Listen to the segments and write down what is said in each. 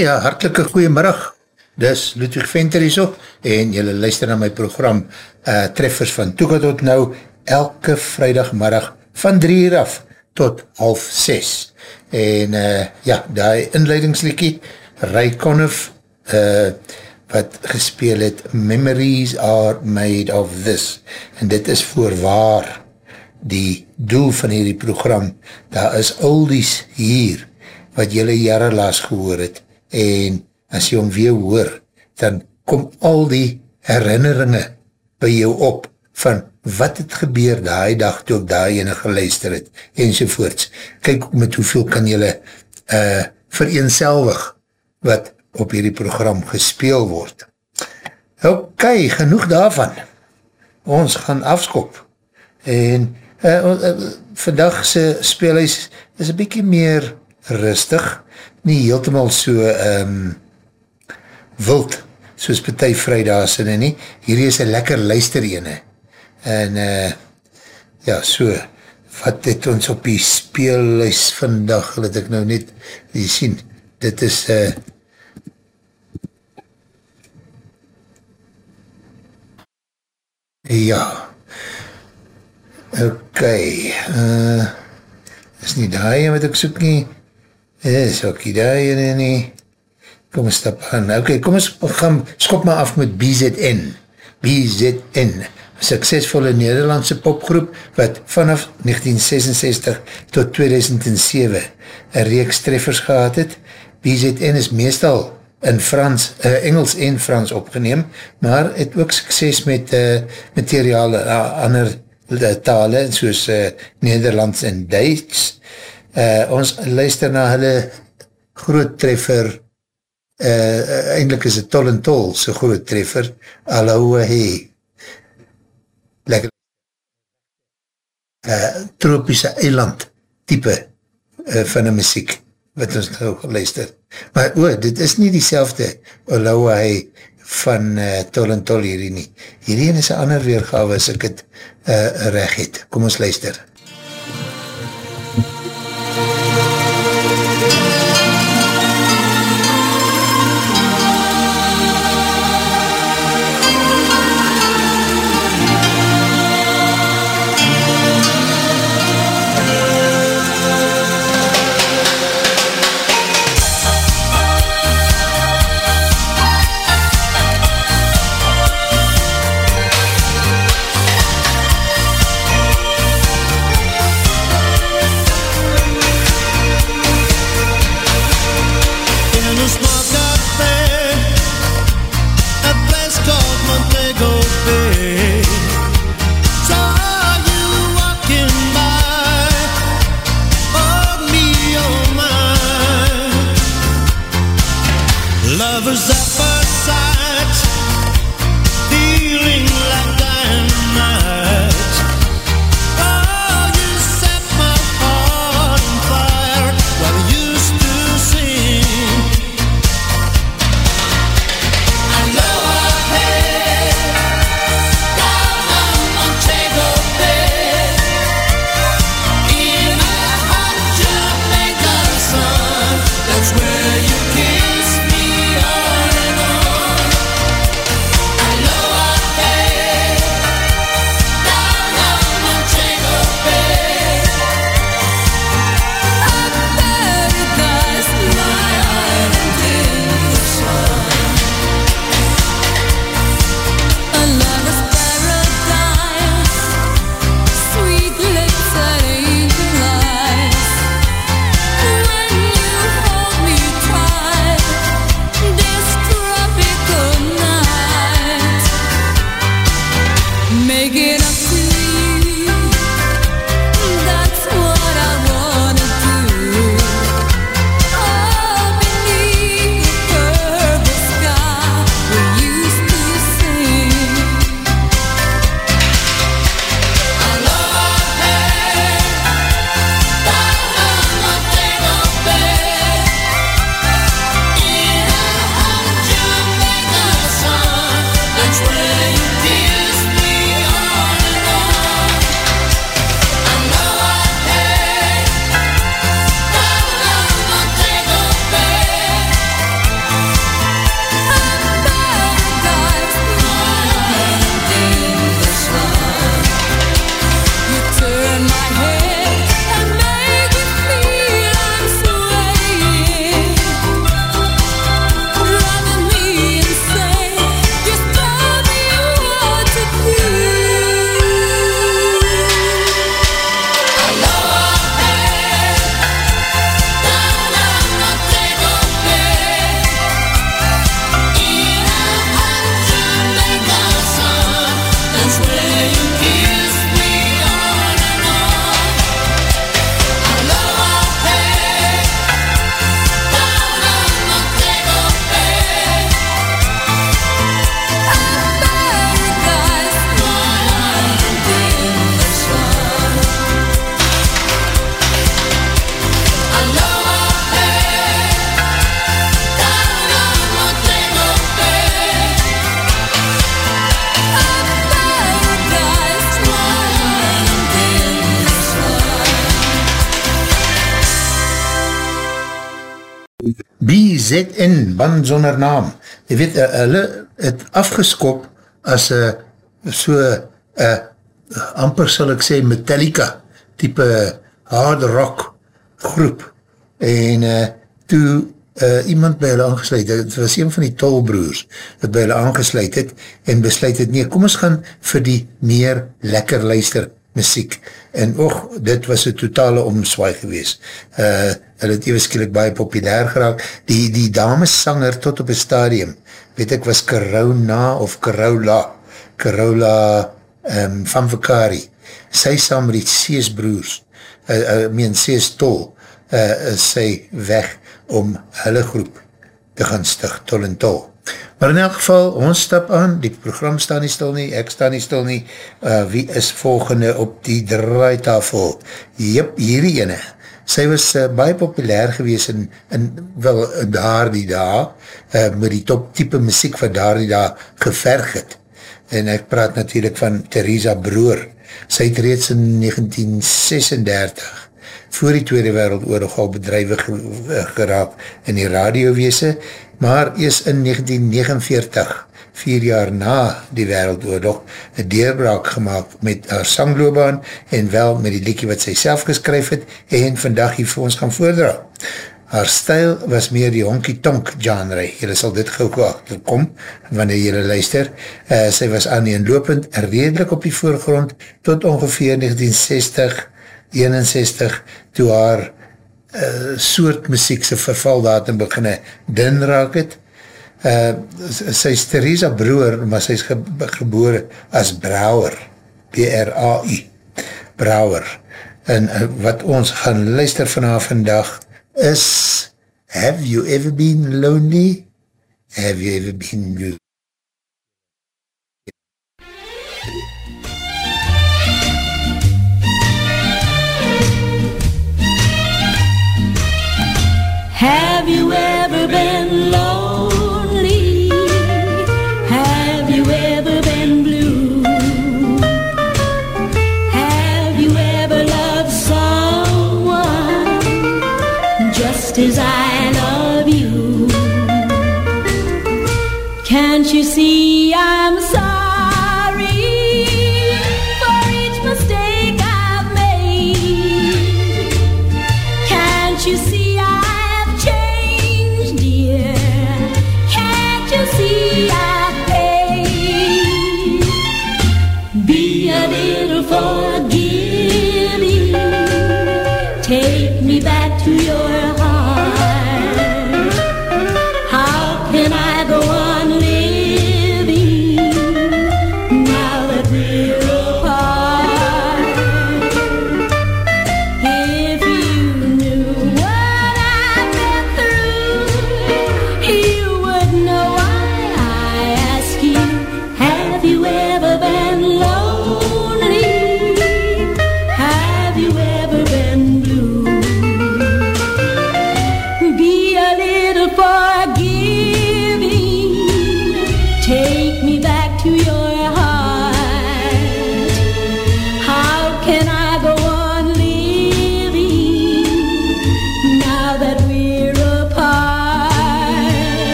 Ja, hartelike goeiemiddag. Dis Ludwig Venter hier so en jylle luister na my program uh, Treffers van Toeka tot nou elke vrijdagmiddag van 3 uur af tot half 6. En uh, ja, die inleidingslikkie, Ray Conniff, uh, wat gespeel het, Memories are made of this. En dit is voorwaar die doel van hierdie program. Daar is oldies hier wat jylle jare laas gehoor het en as jy hom weer hoor, dan kom al die herinneringe by jou op van wat het gebeur daai dag toe ek daai ene geluister het, enzovoorts. Kyk met hoeveel kan jylle uh, vereenselwig wat op hierdie program gespeel word. Ok, genoeg daarvan. Ons gaan afskop. En uh, uh, vandag se speelhuis is een bykie meer rustig, nie heeltemaal so um, wild, soos partij vrijdags en nie. Hierdie is een lekker luister ene. En uh, ja, so, wat het ons op die speelhuis vandag, dat ek nou net die sien, dit is uh, ja ok uh, is nie daai wat ek soek nie is ook die daai en nie kom ons stap aan ok, kom ons gaan skop maar af met BZN BZN suksesvolle Nederlandse popgroep wat vanaf 1966 tot 2007 een reeks treffers gehad het. BZN is meestal in Frans, uh, Engels en Frans opgeneem, maar het ook sukses met uh, materiale uh, ander uh, tale, soos uh, Nederlands en Duits. Ons luister na hulle groot treffer, uh, eindelijk is het tol en tol, so groot treffer, Aloha Hee lekker uh, tropische eiland type uh, van die muziek wat ons nou geluister. Maar o, dit is nie die selfde Oloa van uh, Tol en Tol hierdie nie. Hierdie is een ander weergave as ek het uh, reg het. Kom ons luister. BZN, band zonder naam. Je weet, uh, hulle het afgeskop as uh, so, uh, amper sal ek sê, Metallica, type hard rock groep. En uh, toe uh, iemand by hulle aangesluit, het was een van die tolbroers, wat by hulle aangesluit het, en besluit het, nee, kom ons gaan vir die meer lekker luister muziek, en och, dit was een totale omswaai gewees. Uh, hulle het ewerskielik baie populair geraak. Die, die damesanger tot op een stadium, weet ek, was Corona of Corolla, Corolla um, van Vakari. Sy saam met die Seesbroers, uh, uh, meen Sees Tol, uh, is sy weg om hulle groep te gaan stig, Tol en Tol. Maar in elk geval, ons stap aan, die program staan nie stil nie, ek staan nie stil nie, uh, wie is volgende op die draaitafel? Jep, hierdie ene. Sy was uh, baie populair gewees in, in wel daar die daar, uh, met die top type muziek van daar die daar geverg het. En ek praat natuurlijk van Theresa Broer. Sy het reeds in 1936 voor die Tweede Wereldoorlog al bedrijwig geraak in die radiowese maar ees in 1949, vier jaar na die wereldoorlog, een deurbraak gemaakt met haar sangloobaan en wel met die liekie wat sy self geskryf het en vandag hier vir ons gaan voordra. Haar stijl was meer die honky-tonk genre, jylle sal dit gauw achterkom, wanneer jylle luister. Uh, sy was aaneenlopend en redelijk op die voorgrond tot ongeveer 1960, 61, toe haar uh, soort muziekse vervaldatum beginne din raak het. Uh, sy is Theresa Broer, maar sy is ge geboore as Brouwer, B-R-A-U, Brouwer. En uh, wat ons gaan luister vanaf vandag is Have you ever been lonely? Have you ever been blue? Have you ever been lonely?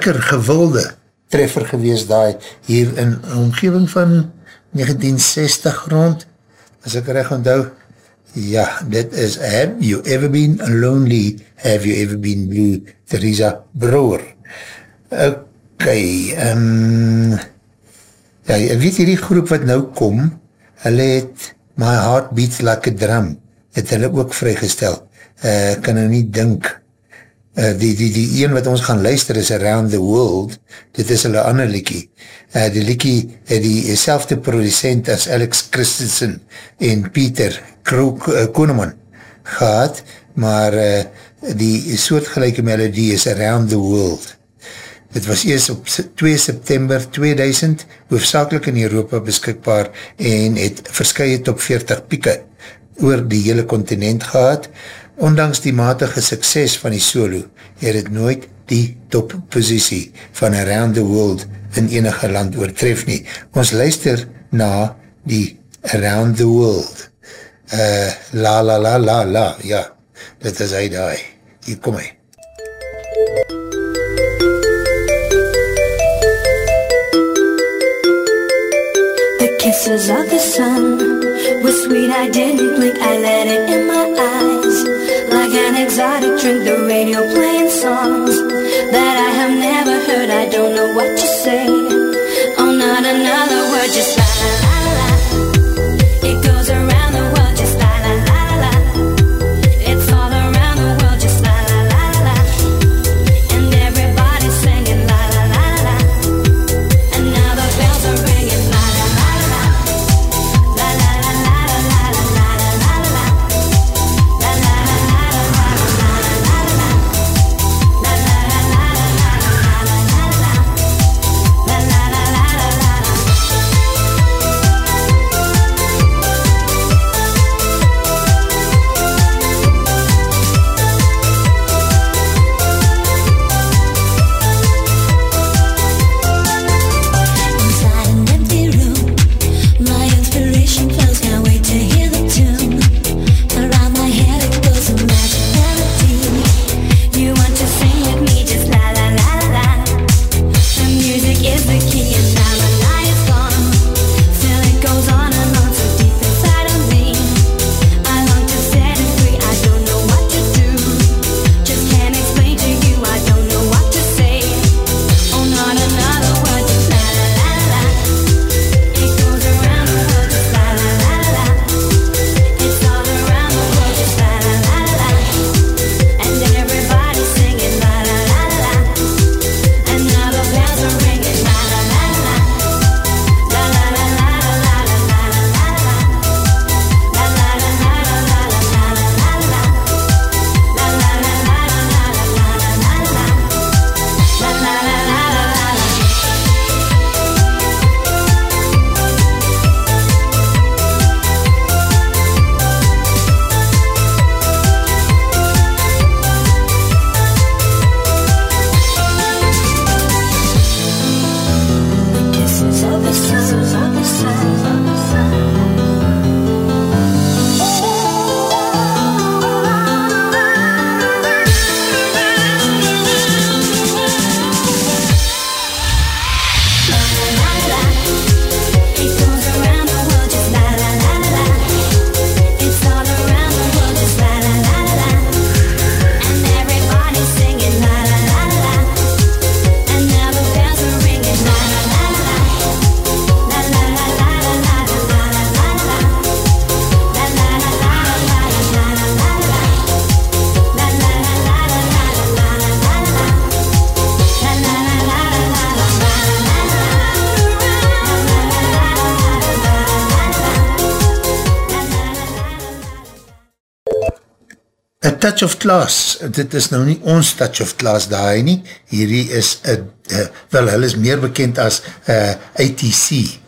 Lekker gewilde treffer gewees daai hier in omgeving van 1960 rond, as ek recht onthou, ja, dit is Have You Ever Been Lonely, Have You Ever Been Blue, Theresa Brouwer. Ok, um, ja, weet hierdie groep wat nou kom, hulle het My Heart Beats Like a Drum, het hulle ook vrygestel, uh, kan nou nie dink, Uh, die, die, die een wat ons gaan luister is Around the World, dit is hulle ander liekie. Uh, die liekie het die selfde producent as Alex Christensen en Peter Kroek, uh, Koneman gehad, maar uh, die soortgelijke melodie is Around the World. Dit was eers op 2 September 2000 hoofdzakelik in Europa beskikbaar en het verskye top 40 pieke oor die hele continent gehad. Ondanks die matige sukses van die solo, het het nooit die toppositie van Around the World in enige land oortref nie. Ons luister na die Around the World. Uh, la la la la la, ja, dit is hy daai. Hier kom hy. The kisses of the sun were sweet. I didn't blink. I let it in exotic drink, the radio Touch of Class, dit is nou nie ons Touch of Class daai nie, hierdie is, a, a, wel, hulle is meer bekend as uh, ATC,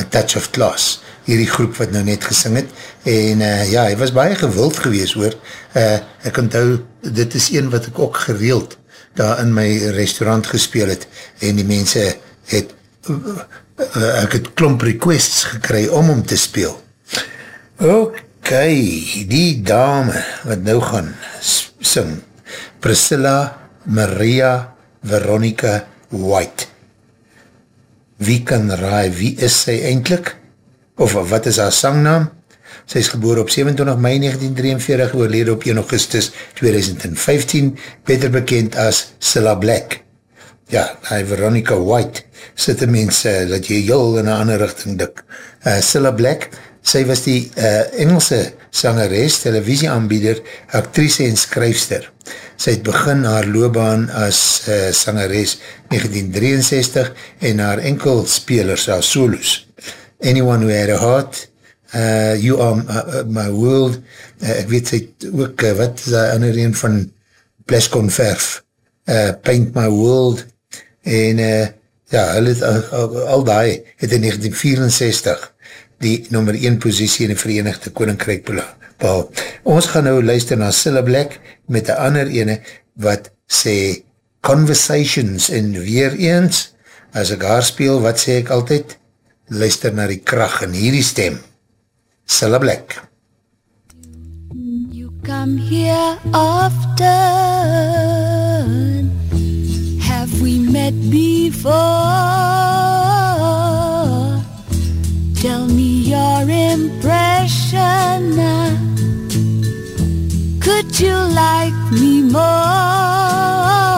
A Touch of Class, hierdie groep wat nou net gesing het, en uh, ja, hy was baie gewild gewees hoor, uh, ek onthou, dit is een wat ek ook gereeld daar in my restaurant gespeel het, en die mense het, uh, uh, ek het klomp requests gekry om om te speel. Ok, die dame wat nou gaan sing, Priscilla Maria Veronica White. Wie kan raai, wie is sy eindelijk? Of wat is haar sangnaam? Sy is geboor op 27 mei 1943, oorlede op 1 augustus 2015, beter bekend as Cilla Black. Ja, hy Veronica White, sit een mens, uh, dat jy heel in een ander richting dik. Uh, Cilla Black, sy was die uh, Engelse sangeres, televisieaanbieder, actrice en skryfster. Sy het begin haar loopbaan as uh, sangeres 1963 en haar enkelspelers as solos. Anyone Who Had a Heart, uh, You Are uh, uh, My World, uh, ek weet sy het ook, uh, wat is die ander een van Plascon verf, uh, Paint My World, en uh, ja, hulle het, al, al die het in 1964 die nummer 1 positie in die Verenigde Koninkrijk behal. Ons gaan nou luister na Cilla Black met die ander ene wat sê Conversations en weer eens, as ek haar speel, wat sê ek altyd? Luister na die kracht in hierdie stem. Cilla Black. You come here often. Have we met before? Tell me your impression now. Could you like me more?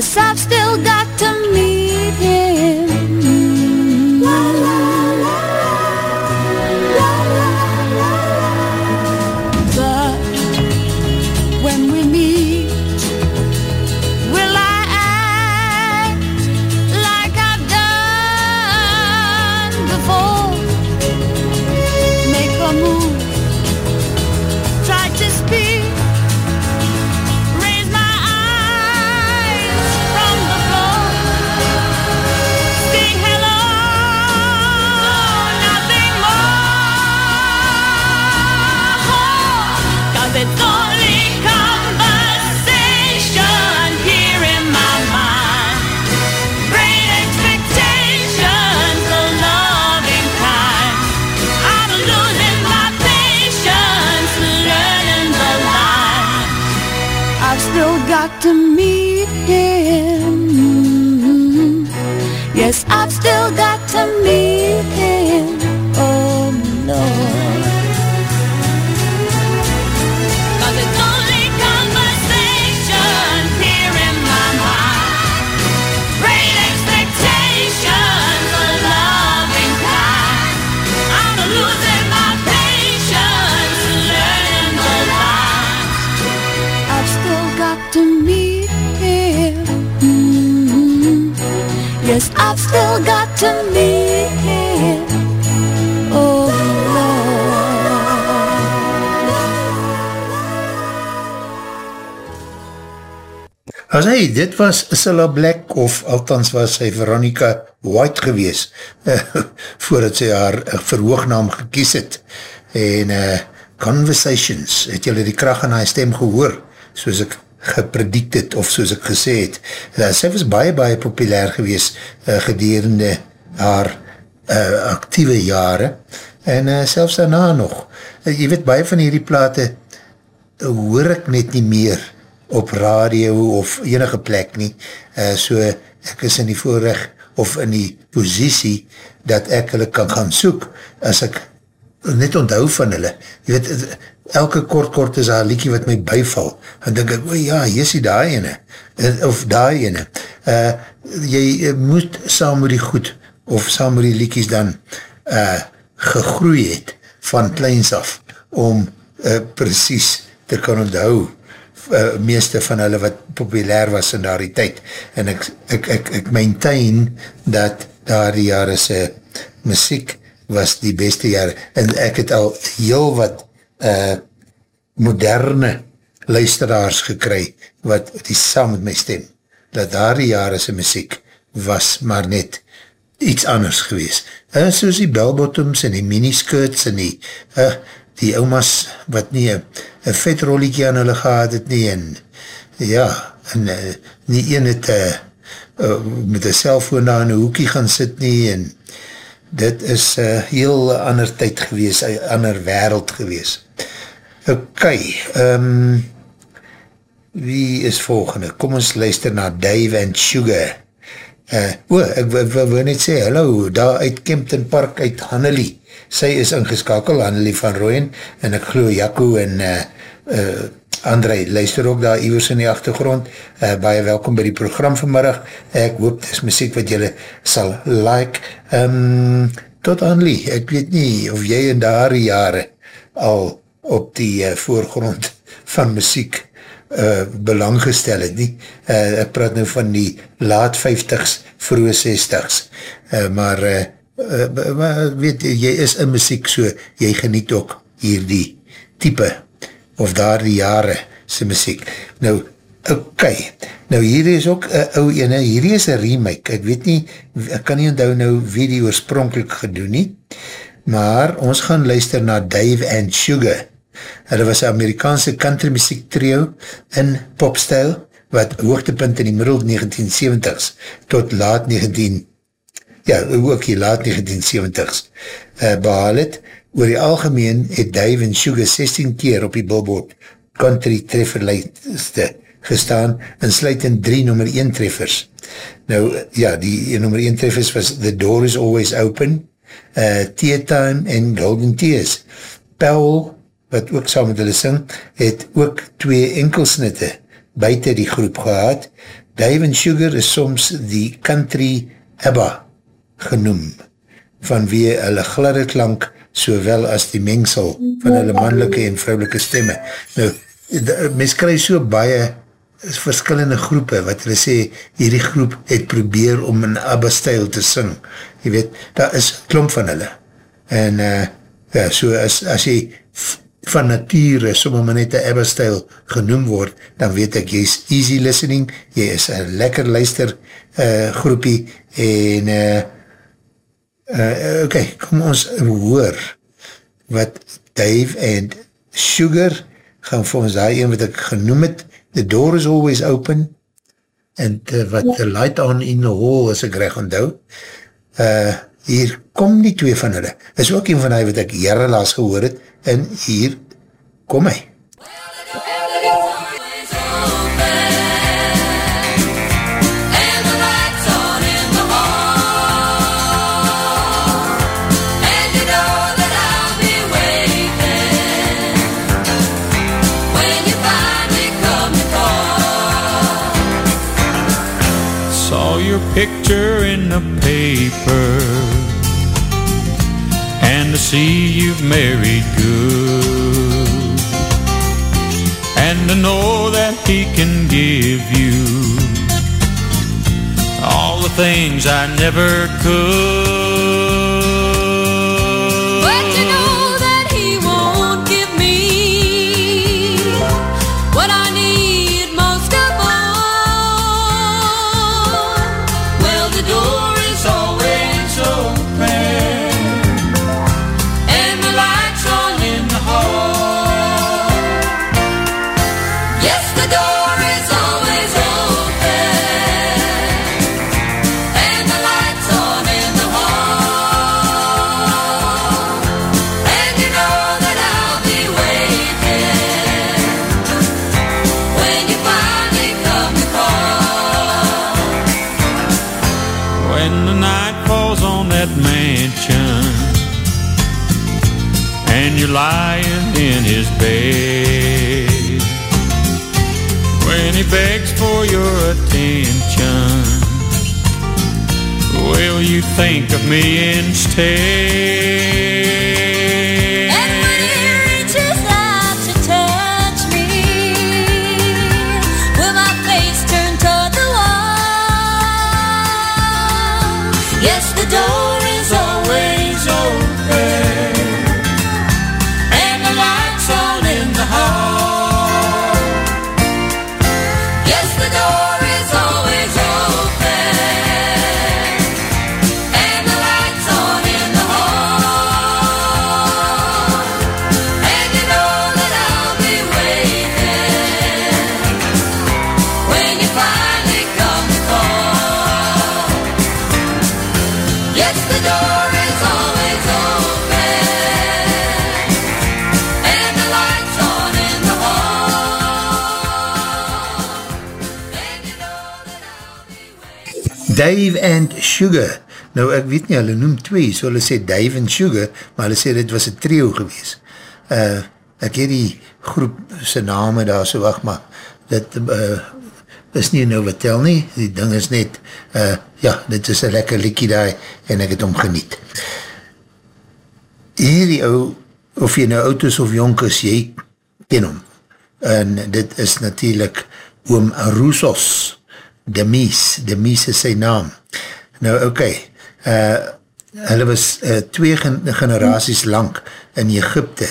Yes, I've As hy, dit was Cilla Black, of althans was sy Veronica White gewees, uh, voordat sy haar uh, verhoognaam gekies het. En uh, Conversations, het julle die kracht in haar stem gehoor, soos ek gepredikt het, of soos ek gesê het. Uh, sy was baie, baie populair gewees uh, gedurende haar uh, actieve jare, en uh, selfs daarna nog. Uh, jy weet, baie van hierdie plate uh, hoor ek net nie meer op radio of enige plek nie, uh, so ek is in die voorrecht of in die posiesie dat ek hulle kan gaan soek as ek net onthou van hulle. Jy weet, elke kort kort is daar liekie wat my byval. En denk ek, o ja, hier is die daai ene. Of daai ene. Uh, jy moet saam met die goed of saam met die liekies dan uh, gegroei het van kleins af om uh, precies te kan onthou uh, meeste van hulle wat populair was in daar die tyd. En ek, ek, ek, ek maintain dat daar die jare se muziek was die beste jare. En ek het al heel wat uh, moderne luisteraars gekry wat die saam met my stem. Dat daar die jare se muziek was maar net iets anders gewees. En soos die bellbottoms en die miniskirts en die, uh, die oumas wat nie een vetrollikie aan hulle gehad het nie en ja, en uh, nie een het uh, uh, met een cellfoon daar in een hoekie gaan sit nie en dit is uh, heel ander tyd gewees, ander wereld gewees. Ok, um, wie is volgende? Kom ons luister na Dave and Sugar. Uh, o, ek wil net sê, hallo, daar uit Kempton Park uit Hannelie. Sy is ingeskakel, Hannelie van Rooyen, en ek geloof Jaco en uh, uh, André, luister ook daar iwers in die achtergrond. Uh, baie welkom by die program vanmiddag. Ek hoop, dis muziek wat jylle sal like. Um, tot Hannelie, ek weet nie of jy in daar jare al op die uh, voorgrond van muziek uh, belang gestel het nie. Uh, ek praat nou van die laat 50s, vroege 60s. Uh, maar, uh, uh, maar weet jy, is in muziek so, jy geniet ook hier die type of daar die jare sy muziek. Nou, ok, nou hier is ook een uh, ou ene, hier is een remake, ek weet nie, ek kan nie onthou nou wie die oorspronkelijk gedoen nie, maar ons gaan luister na Dave and Sugar, Hulle was een Amerikaanse country muziek trio in popstijl, wat hoogtepunt in die middel 1970s tot laat 19, ja, ook die laat 1970s uh, behaal het. Oor die algemeen het Dave en Sugar 16 keer op die billboard country trefferlijste gestaan en sluit in drie nummer 1 treffers. Nou, ja, die nummer 1 treffers was The Door is Always Open, uh, Tea Time en Golden Tears. Powell wat ook saam met hulle sing, het ook twee enkelsnitte buiten die groep gehad. Dave and Sugar is soms die country ABBA genoem, vanweer hulle gladde klank, sowel as die mengsel van hulle mannelike en vrouwelike stemme. Nou, mens krijg so baie verskillende groepe, wat hulle sê, hierdie groep het probeer om in ABBA-stijl te sing. Je weet, daar is klomp van hulle. En, uh, ja, so as, as jy van nature, sommer maar net een Abba-style genoem word, dan weet ek, jy is easy listening, jy is een lekker luister uh, groepie, en uh, uh, ok, kom ons hoor, wat Dave and Sugar, gaan vir ons daar een wat ek genoem het, the door is always open, en uh, wat the light on in the hall, as ek recht onthou, uh, hier kom die twee van hulle, is ook een van die wat ek jare laas gehoor het, en hier kom hy. Saw your picture in the paper and to see you've married know that he can give you all the things I never could think of me instead? Dave and Sugar. Nou, ek weet nie, hulle noem twee, so hulle sê Dave and Sugar, maar hulle sê dit was een trio gewees. Uh, ek het die groep sy name daar so, wacht maar, dit uh, is nie nou wat tel nie, die ding is net, uh, ja, dit is een lekker likkie daar, en ek het om geniet. Hierdie ou, of jy nou oud is of jonk is, jy ken hom. En dit is natuurlijk oom Roussos, Demies, Demies is sy naam. Nou, oké, okay, uh, hulle was uh, twee gen generaties lang in Egypte,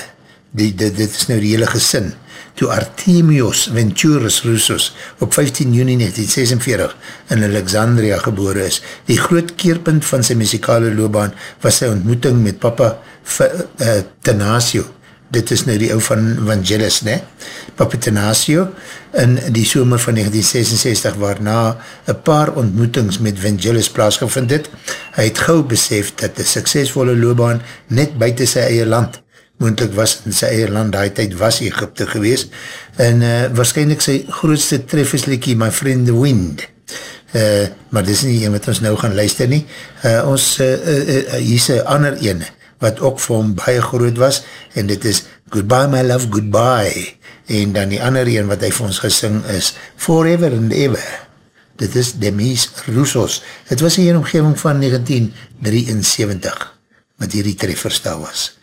die, die, dit is nou die hele gesin, toe Artemios Venturus Roussos op 15 juni 1946 in Alexandria gebore is. Die groot keerpunt van sy muzikale loopbaan was sy ontmoeting met papa uh, Tenasio, dit is nou die ou van Vangelis, ne? Papa Tenasio, in die somer van 1966, waarna een paar ontmoetings met Vangelis plaasgevind het. Hy het gauw besef dat die suksesvolle loopbaan net buiten sy eie land, moendlik was in sy eie land, die tyd was Egypte gewees, en uh, waarschijnlijk sy grootste trefferslikkie, My Friend the Wind, uh, maar dis nie een wat ons nou gaan luister nie, uh, ons, uh, uh, uh, hier is een ander ene, wat ook vir hom baie groot was, en dit is Goodbye My Love Goodbye, en dan die ander een wat hy vir ons gesing is Forever and Ever, dit is Demis Roussos, het was hier in omgeving van 1973, wat hierdie trefferstel was.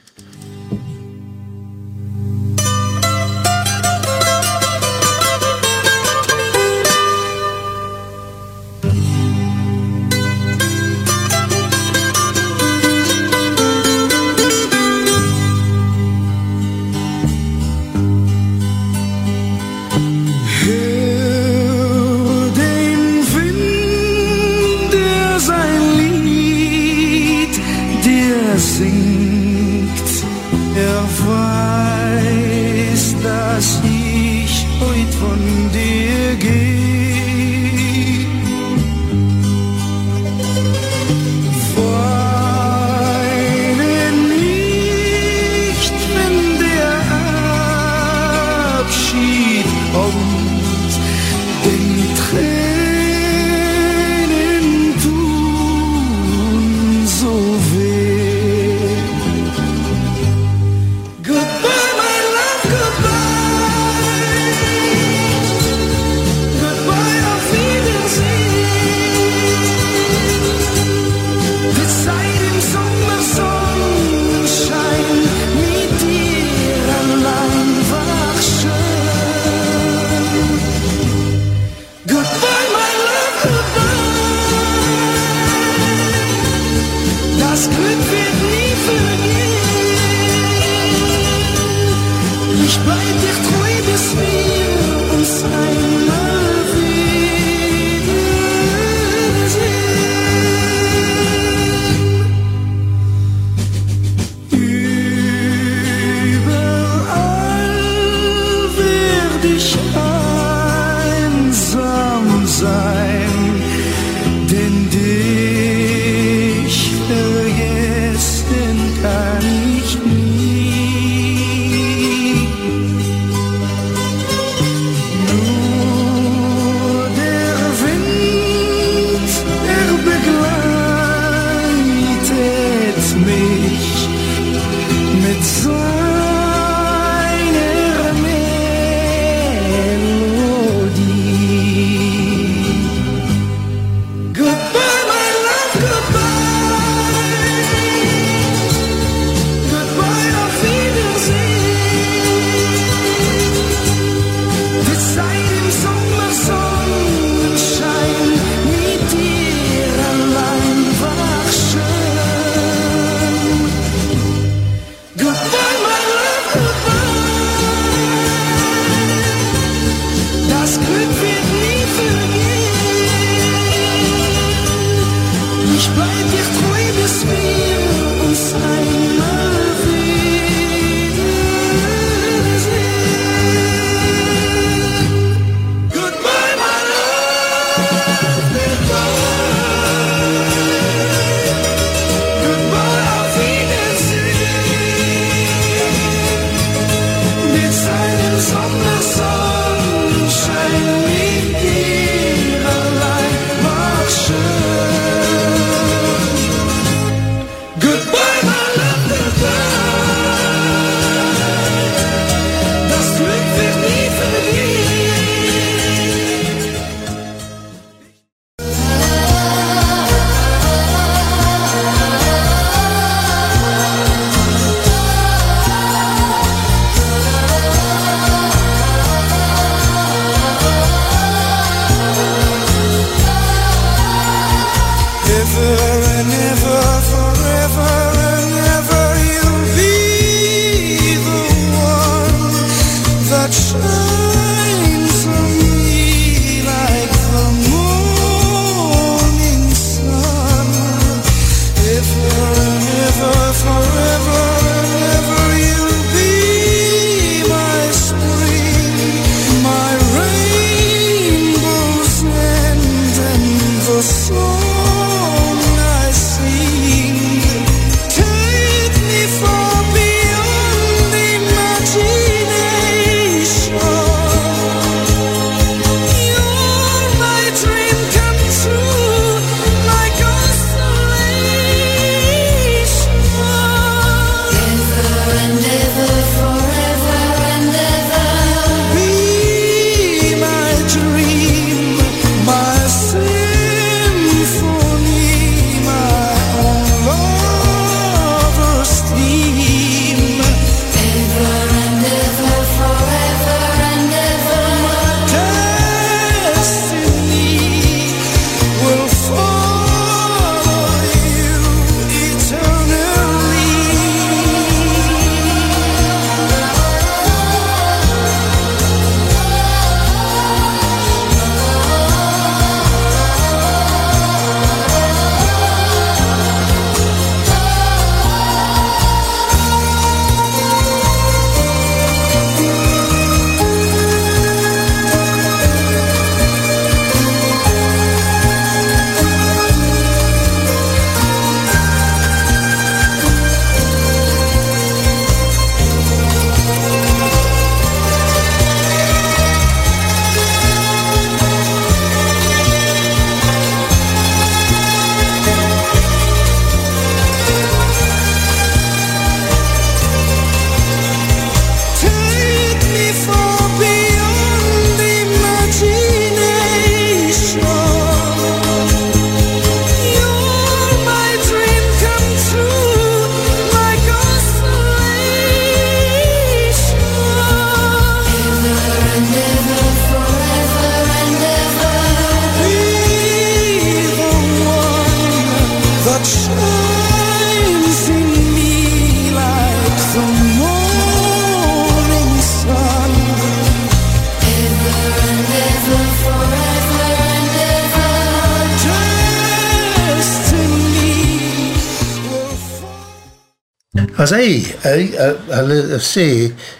As hy, hy uh, hulle sê,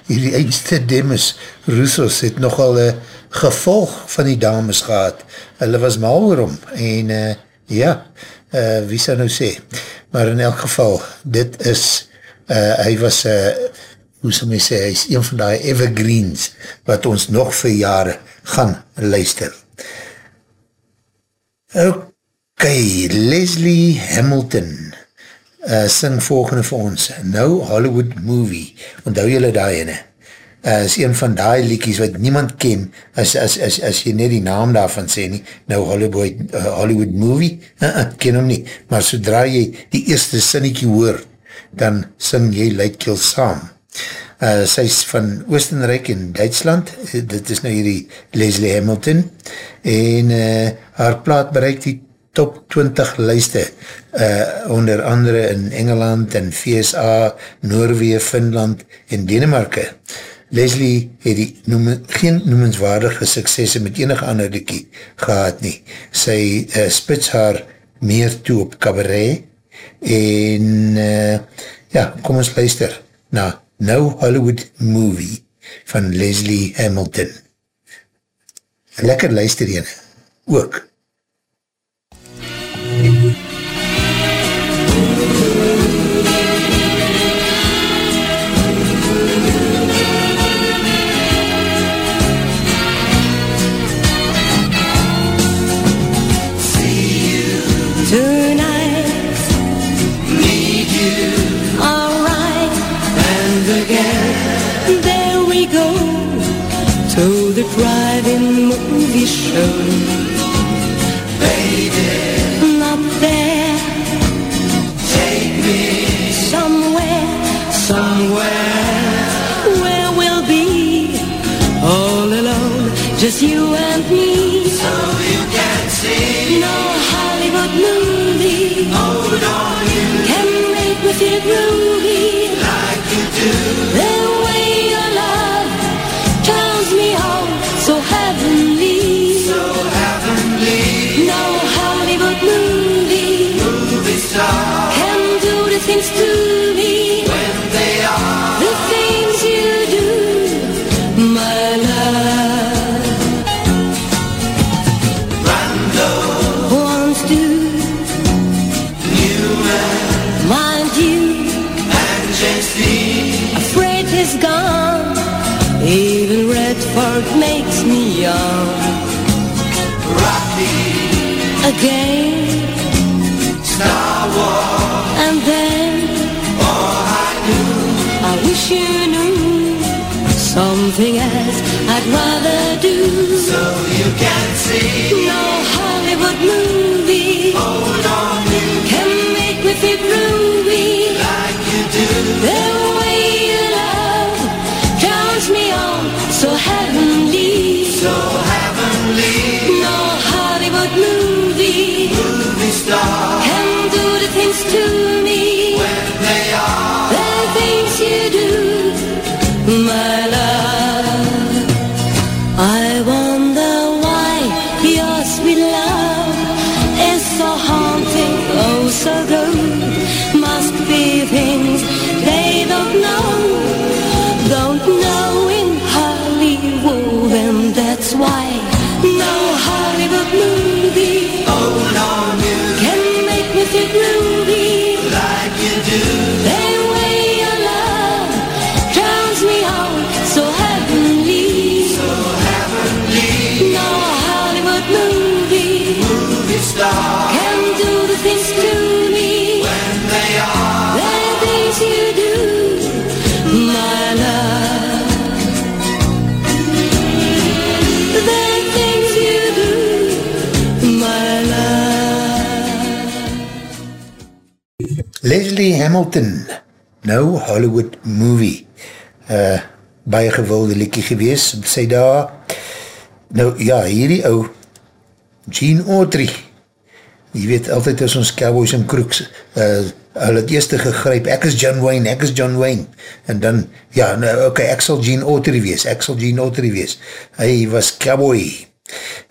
hierdie eindste Demis Roussos het nogal een uh, gevolg van die dames gehad. Hulle was mal oor hom en uh, ja, uh, wie sal nou sê? Maar in elk geval, dit is, uh, hy was, uh, hoe sal my sê, hy is een van die evergreens wat ons nog vir jare gaan luister. Ok, Leslie Hamilton uh, sing volgende vir ons, No Hollywood Movie, onthou julle daai ene, uh, is een van die liekies wat niemand ken, as, as, as, as jy net die naam daarvan sê nie, No Hollywood, uh, Hollywood Movie, uh, uh, ken hom nie, maar sodra jy die eerste sinnekie hoor, dan sing jy Luitkeel saam. Uh, sy is van Oostenrijk in Duitsland, uh, dit is nou hierdie Leslie Hamilton, en uh, haar plaat bereik die top 20 lijste, uh, onder andere in Engeland en VSA, Noorwee, Finland en Denemarke. Leslie het die noem, geen noemenswaardige suksesse met enige ander dikkie gehad nie. Sy uh, spits haar meer toe op cabaret en uh, ja, kom ons luister na No Hollywood Movie van Leslie Hamilton. Lekker luister jyne, ook. Thank you. All alone, just you and me. So you can see no Even makes me young. Rocky again, Star Wars, and then I wish you knew something else I'd rather do. So you can see no Hollywood movie. Hold on, can make me feel groovy like you do. The star Leslie Hamilton, nou Hollywood Movie, uh, baie gewilde liekie gewees sy daar. Nou ja, hierdie ou, Gene Autry, jy weet altyd as ons cowboys en kroeks, uh, hulle het eerste gegryp, ek is John Wayne, ek is John Wayne, en dan, ja, nou, ok, ek sal Gene Autry wees, ek sal Gene Autry wees, hy was cowboy,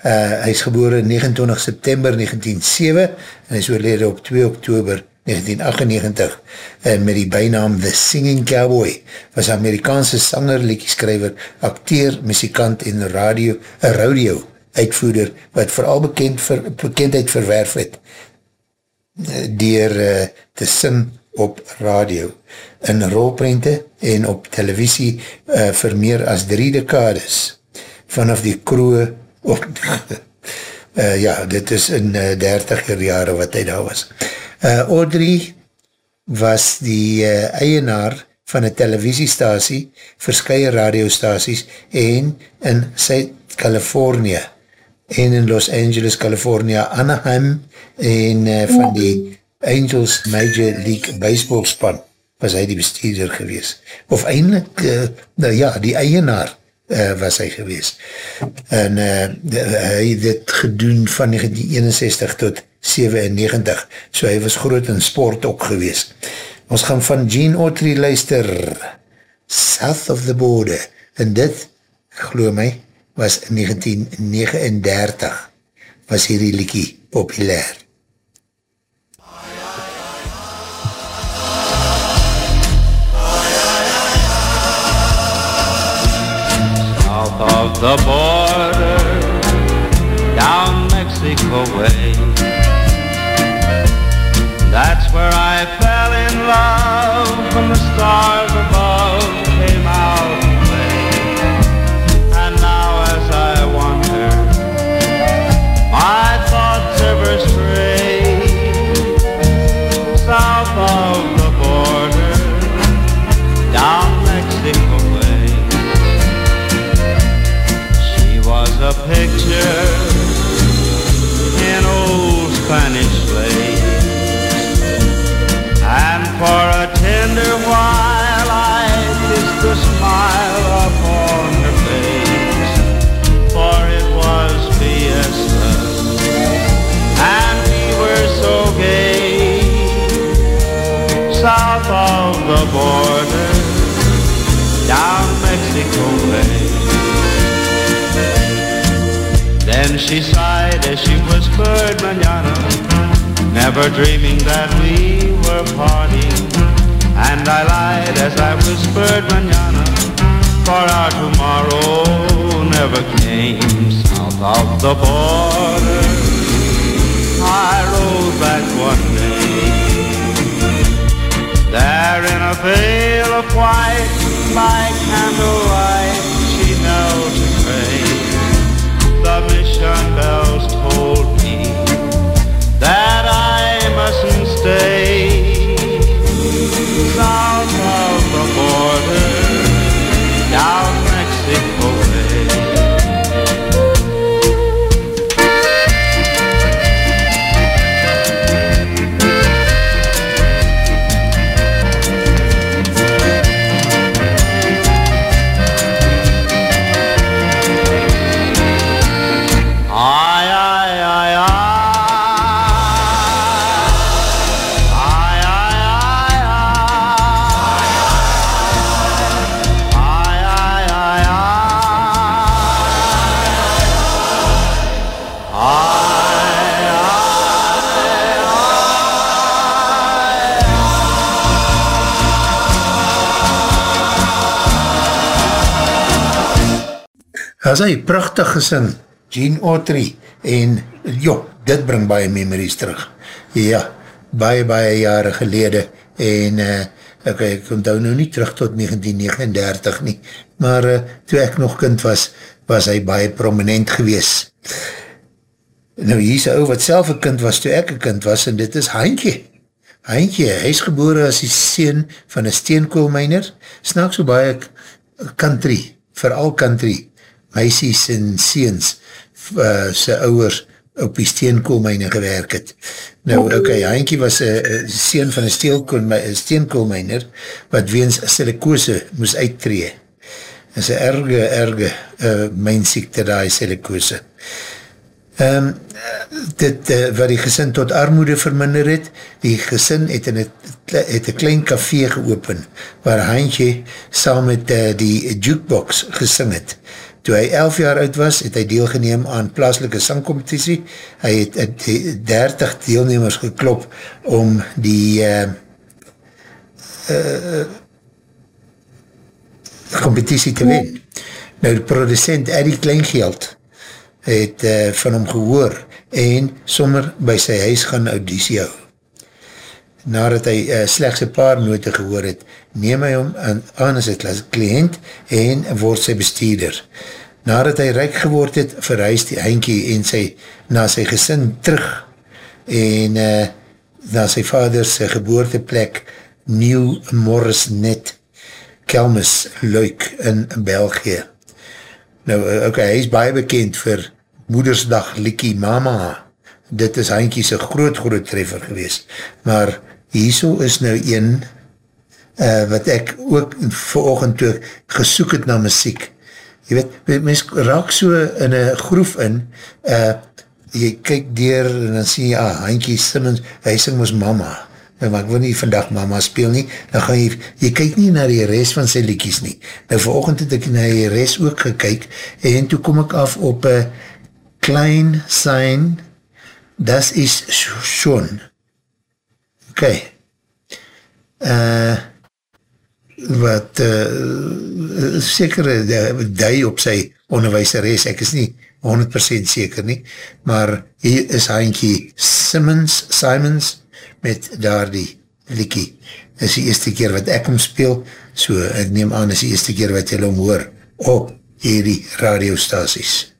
uh, hy is geboren 29 September 1907, en hy is oorlede op 2 Oktober 1998, en met die bijnaam The Singing Cowboy, was Amerikaanse sanger, liedjeskrijver, acteer, muzikant en radio, uh, radio uitvoerder, wat vooral bekend ver, bekendheid verwerf het, dier uh, te sing op radio, in rolprente en op televisie uh, vir meer as drie dekades, vanaf die kroe, op, uh, ja, dit is in uh, 30 jare wat hy daar was. Uh, Audrey was die uh, eienaar van een televisiestasie, verskye radiostasies en in Zuid-Californië en in Los Angeles, California, Anaheim en uh, van die Angels Major League Baseball span was hy die bestuurder gewees. Of eindelijk, uh, nou ja, die eienaar uh, was hy gewees. En uh, hy het dit gedoen van 1961 tot 97, so hy was groot in sport ook gewees. Ons gaan van Gene Autry luister, South of the Border, en dit, geloof my, was 1939, was hierdie liekie populair. south of the border, down Mexico way. Where I fell in love when the stars above Then she sighed as she whispered manana, never dreaming that we were parting. And I lied as I whispered manana, for our tomorrow never came. South of the border, I rode back one day. There in a veil of white, by candlelight, the As hy prachtig gesing, Gene Autry, en jo, dit bring baie memories terug. Ja, baie, baie jare gelede, en uh, ek, ek onthou nou nie terug tot 1939 nie, maar uh, toe ek nog kind was, was hy baie prominent gewees. Nou hier is ou wat self een kind was toe ek een kind was, en dit is Heintje. Heintje, hy is gebore as die sien van een steenkoolmijner, snaak so baie country, vooral country, meisies en seens, uh, sy ouwers op die steenkoolmijne gewerk het. Nou, ok, Heintje was een sien van een steenkoolmijner, wat weens silikose moes uittree. Dit is een erge, erge uh, mijnsiekte daar, silikose. Um, dit uh, wat die gesin tot armoede verminder het, die gesin het in het, het een klein café geopen, waar Heintje saam met uh, die jukebox gesing het. Toe hy 11 jaar oud was, het hy deelgeneem aan plaaslike sangcompetitie. Hy het, het 30 deelnemers geklop om die uh, uh, competitie te wen. Nou, de producent Eddie Kleingeld het uh, van hom gehoor en sommer by sy huis gaan auditie hou. Nadat hy uh, slechts een paar note gehoor het, neem hy hom aan, as het kliënt en word sy bestuurder. Nadat hy rijk geword het, verhuis die Heinkie en sy, na sy gesin terug en uh, na sy vader sy geboorteplek Nieuw Morris Net Kelmis Luik in België. Nou, ok, hy is baie bekend vir Moedersdag Likkie Mama. Dit is Hankie sy groot, groot treffer gewees. Maar hierso is nou een uh, wat ek ook veroogend toe gesoek het na muziek. Je weet, mens raak so in een groef in, uh, jy kyk dier en dan sê jy, ah, Hankie Simmons, hy sing ons mama. Nou, maar ek wil nie vandag mama speel nie, dan gaan jy, jy kyk nie na die rest van sy liekies nie. Nou, veroogend het ek na die rest ook gekyk, en toe kom ek af op uh, klein sein, das is schon. Ok. Uh, wat uh, sekere die op sy onderwijseres, ek is nie 100% seker nie, maar hier is Hainkie Simmons, Simons, met daar die liekie. Dit is die eerste keer wat ek hom speel, so ek neem aan, is die eerste keer wat jy hom hoor op hierdie radiostasies.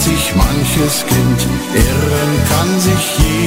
Sich manches Kind, irren kann sich jeder.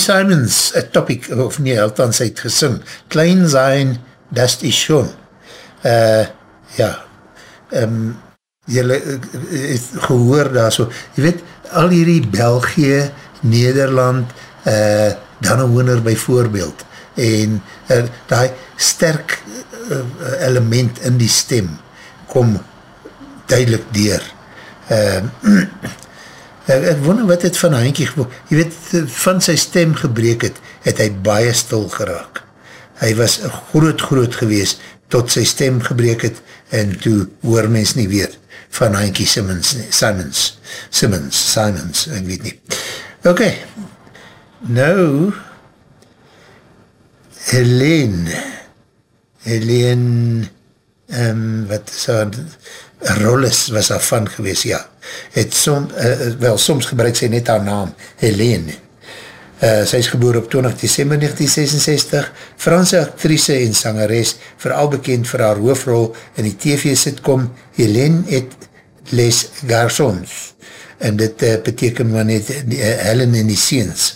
Simons, a topic, of nie, althans hy het gesing, klein zijn, dat is schon. Uh, ja, um, jylle uh, het gehoor daar so, jy weet, al hierdie België, Nederland, uh, dan een hoender by voorbeeld, en uh, die sterk uh, element in die stem, kom duidelik deur. Uh, Ek, ek wonder wat het van Hankie, jy weet, van sy stem gebreek het, het hy baie stil geraak. Hy was groot, groot gewees tot sy stem gebreek het en toe hoor mens nie weer van Hankie Simmons, nie. Simons, Simmons, Simons, ek weet nie. Ok, nou, Helene, Helene, um, wat is haar, Rollis was haar van gewees, ja. Het som, uh, wel, soms gebruik sy net haar naam, Helene. Uh, sy is geboor op 20 december 1966, Franse actrice en sangeres, vooral bekend vir haar hoofrol in die TV-sitcom Helene et Les Garçons, en dit uh, beteken maar net uh, Helen en die Seens.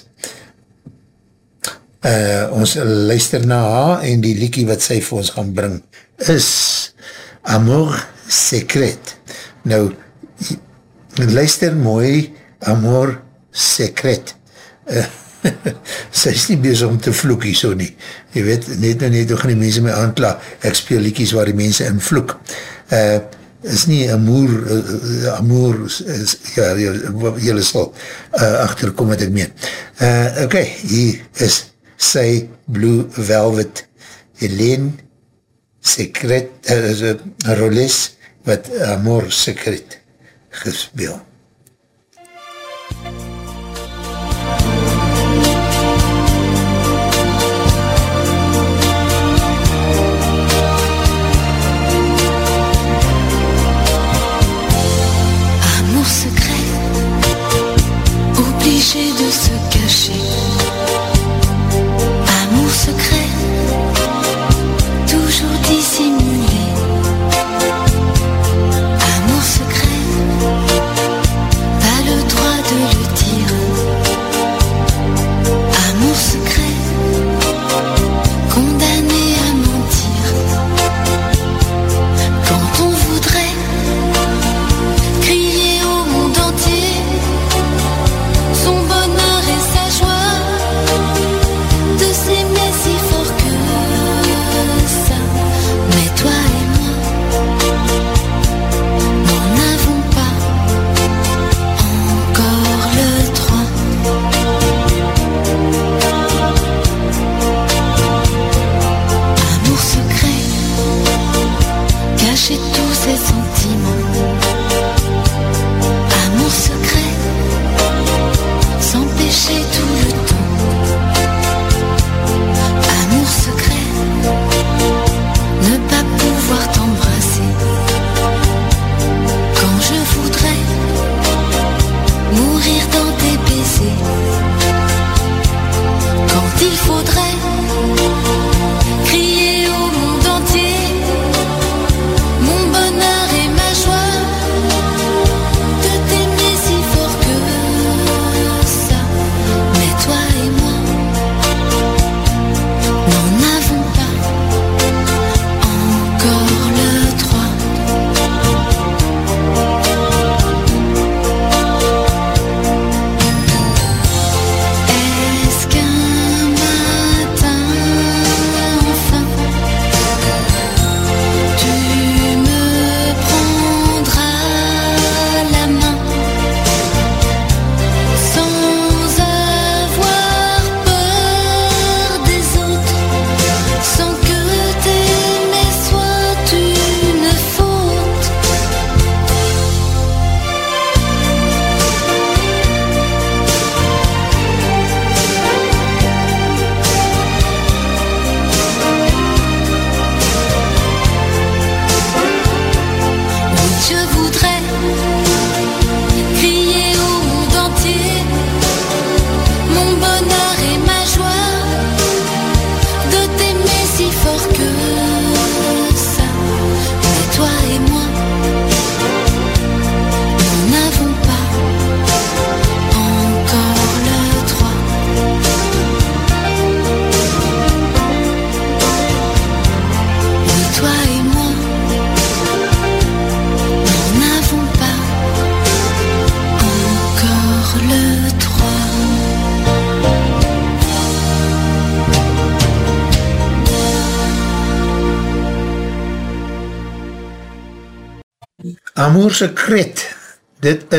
Uh, ons luister na haar en die liekie wat sy vir ons gaan bring is Amour Secret. Nou, luister mooi Amour Secret. Uh, sy is nie bezig om te vloek hier so nie. Je weet, net en net, hoe gaan die mense my aankla, ek speel liekies waar die mense in vloek. Uh, is nie amour, uh, amour, is, ja, jylle sal uh, achterkom wat ek meen. Uh, ok, hier is sy Blue Velvet Helene Secret, uh, Roles, wat Amour Secret gespeel.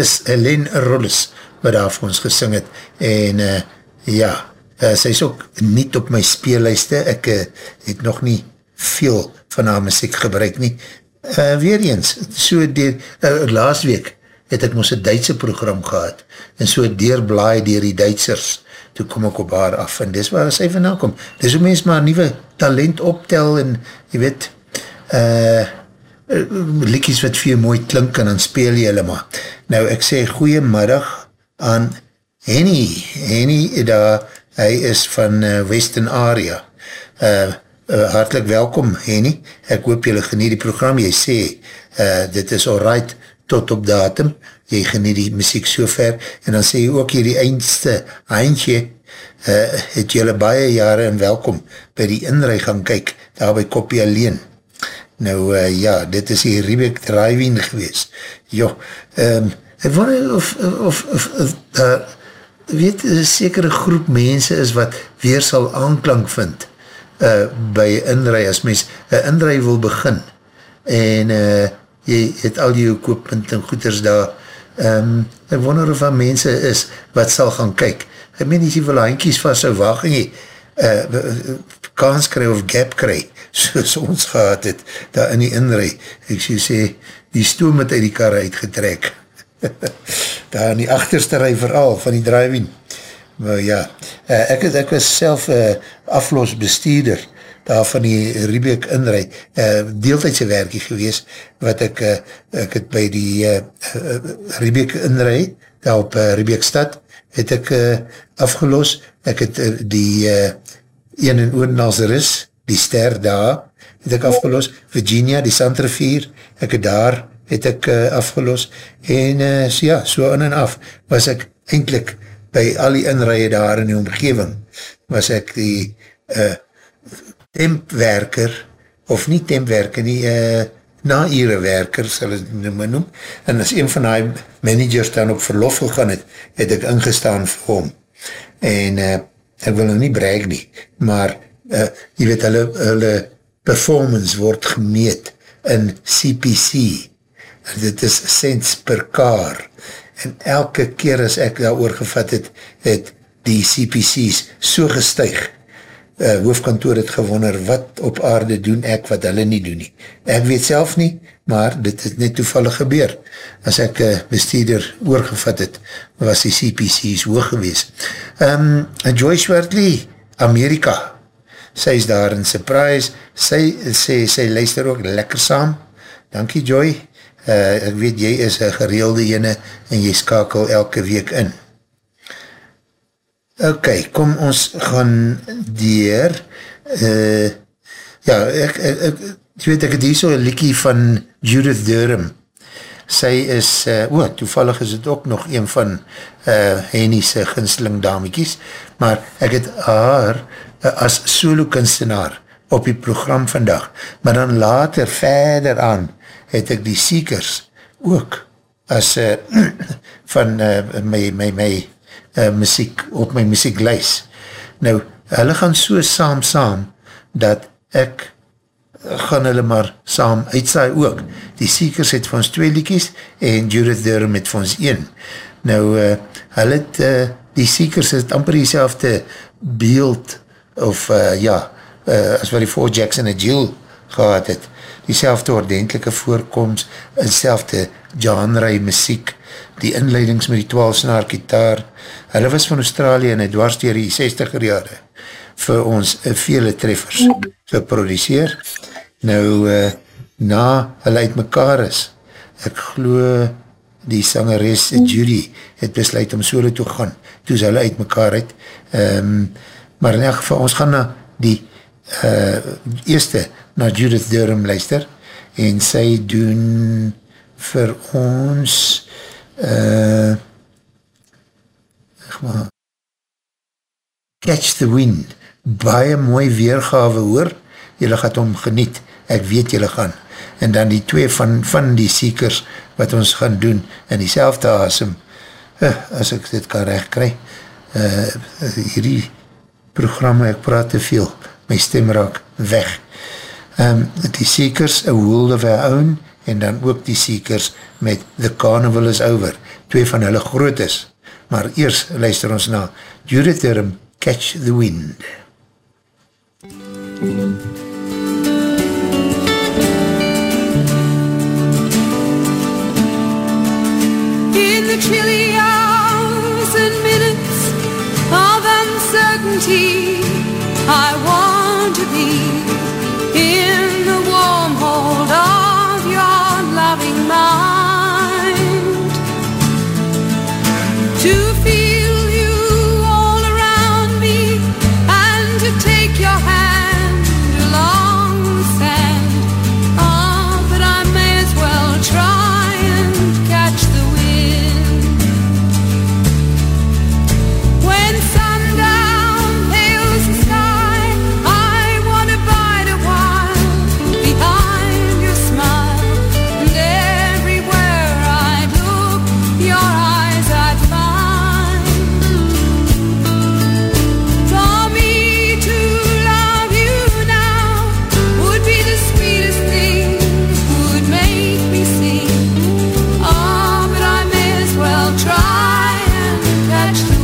Is Helene Rolles, wat daar vir ons gesing het, en uh, ja, uh, sy is ook niet op my speellijste, ek uh, het nog nie veel van haar muziek gebruik nie. Uh, weer eens, so die, uh, laas week het ek ons een Duitse program gehad, en so deurblaai dier die Duitsers, toe kom ek op haar af, en dis waar sy vandaan kom. Dis hoe mens maar nieuwe talent optel, en jy weet, uh, liedjes wat vir jou mooi klink, en dan speel jy hulle maar. Nou, ek sê goeiemiddag aan Henny, Henny daar, hy is van uh, Western Area, uh, uh, hartelijk welkom Henny, ek hoop jylle genie die program, jy sê, uh, dit is alright tot op datum, jy genie die muziek so ver, en dan sê jy ook hier die eindste eindje, uh, het jylle baie jare en welkom by die inrij gaan kyk, daar by Kopie Alleen. Nou uh, ja, dit is die Riebeek Driving gewees. Jo, um, ek wonder of, of, of, of uh, weet, een sekere groep mense is wat weer sal aanklank vind, uh, by inrij, as mens een inrij wil begin, en uh, jy het al die kooppunt en goeders daar, um, ek wonder of daar mense is wat sal gaan kyk, ek meen as jy wil handkies vast sou waag en jy uh, kans kry of gap kry, soos ons gehad het, daar in die inrij, ek sê sê, die stoom het uit die kar uitgetrek, daar in die achterste rij vooral, van die driving, maar ja, uh, ek, het, ek was self uh, aflosbestuurder, daar van die Riebeek inrij, uh, deeltijdse werkie gewees, wat ek, uh, ek het by die uh, uh, Riebeek inrij, daar op uh, Riebeek stad, het ek uh, afgelos, ek het uh, die uh, een in Oordenalseris, die ster daar, het ek afgelos, Virginia, die Sandrivier, ek het daar, het ek uh, afgelos, en uh, so ja, so in en af, was ek eindelijk by al die inrijen daar in die omgeving, was ek die uh, tempwerker, of nie tempwerker nie, uh, na-ere werker, sal het noem, noem, en as een van die managers dan op verlof gegaan het, het ek ingestaan vir hom, en uh, ek wil nou nie breg nie, maar uh, jy weet, hulle, hulle performance word gemeet in CPC, en dit is cents per kar, en elke keer as ek daar oorgevat het, het die CPC's so gestuig, uh, hoofdkantoor het gewonder, wat op aarde doen ek wat hulle nie doen nie. Ek weet self nie, maar dit het net toevallig gebeur. As ek uh, bestuurder oorgevat het, was die CPC's hoog gewees. Um, Joyce Wertley, Amerika, sy is daar in surprise, sy sê, sy luister ook lekker saam, dankie Joy, uh, ek weet jy is een gereelde ene en jy skakel elke week in. Ok, kom ons gaan dier, uh, ja, ek, ek, ek, jy weet ek het hier so een liekie van Judith Durham, sy is, uh, oh, toevallig is het ook nog een van uh, Henny's ginsling damekies, maar ek het haar uh, as solo kunstenaar op die program vandag, maar dan later verder aan het ek die Seekers ook as uh, van uh, my, my, my uh, muziek, op my muzieklijs. Nou, hulle gaan so saam saam, dat ek gaan hulle maar saam uitsaai ook. Die Seekers het vir ons twee liekies, en Judith Durham het vir ons een. Nou, uh, hulle het, uh, die Seekers het amper die selfde beeld, of uh, ja, uh, as wat die Four Jackson en Jill gehad het, die selfde ordentelike voorkomst, en selfde genre muziek, die inleidings met die 12 snaar gitaar, hulle was van Australië en het dwars dier die 60er jare vir ons uh, vele treffers geproduceer. Nou, uh, na hulle uit mekaar is, ek glo die sangeres Judy het besluit om solo toe gaan, toe sy hulle uit mekaar uit. Um, maar in elk geval, ons gaan na die uh, eerste, na Judith Durham luister, en sy doen vir ons uh, Catch the Wind, baie mooi weergave hoor, jylle gaat om geniet, ek weet jylle gaan, en dan die twee van, van die seekers, wat ons gaan doen, in die selfde asem, uh, as ek dit kan recht kry, uh, hierdie programme, ek praat te veel, my stem raak weg, um, die seekers, A World of Our Own, en dan ook die seekers met The Carnival is Over, twee van hulle groot is, maar eers luister ons na Juditherm Catch the Wind. In the trillion certainty I want to be in the warm hold of your loving mind. To and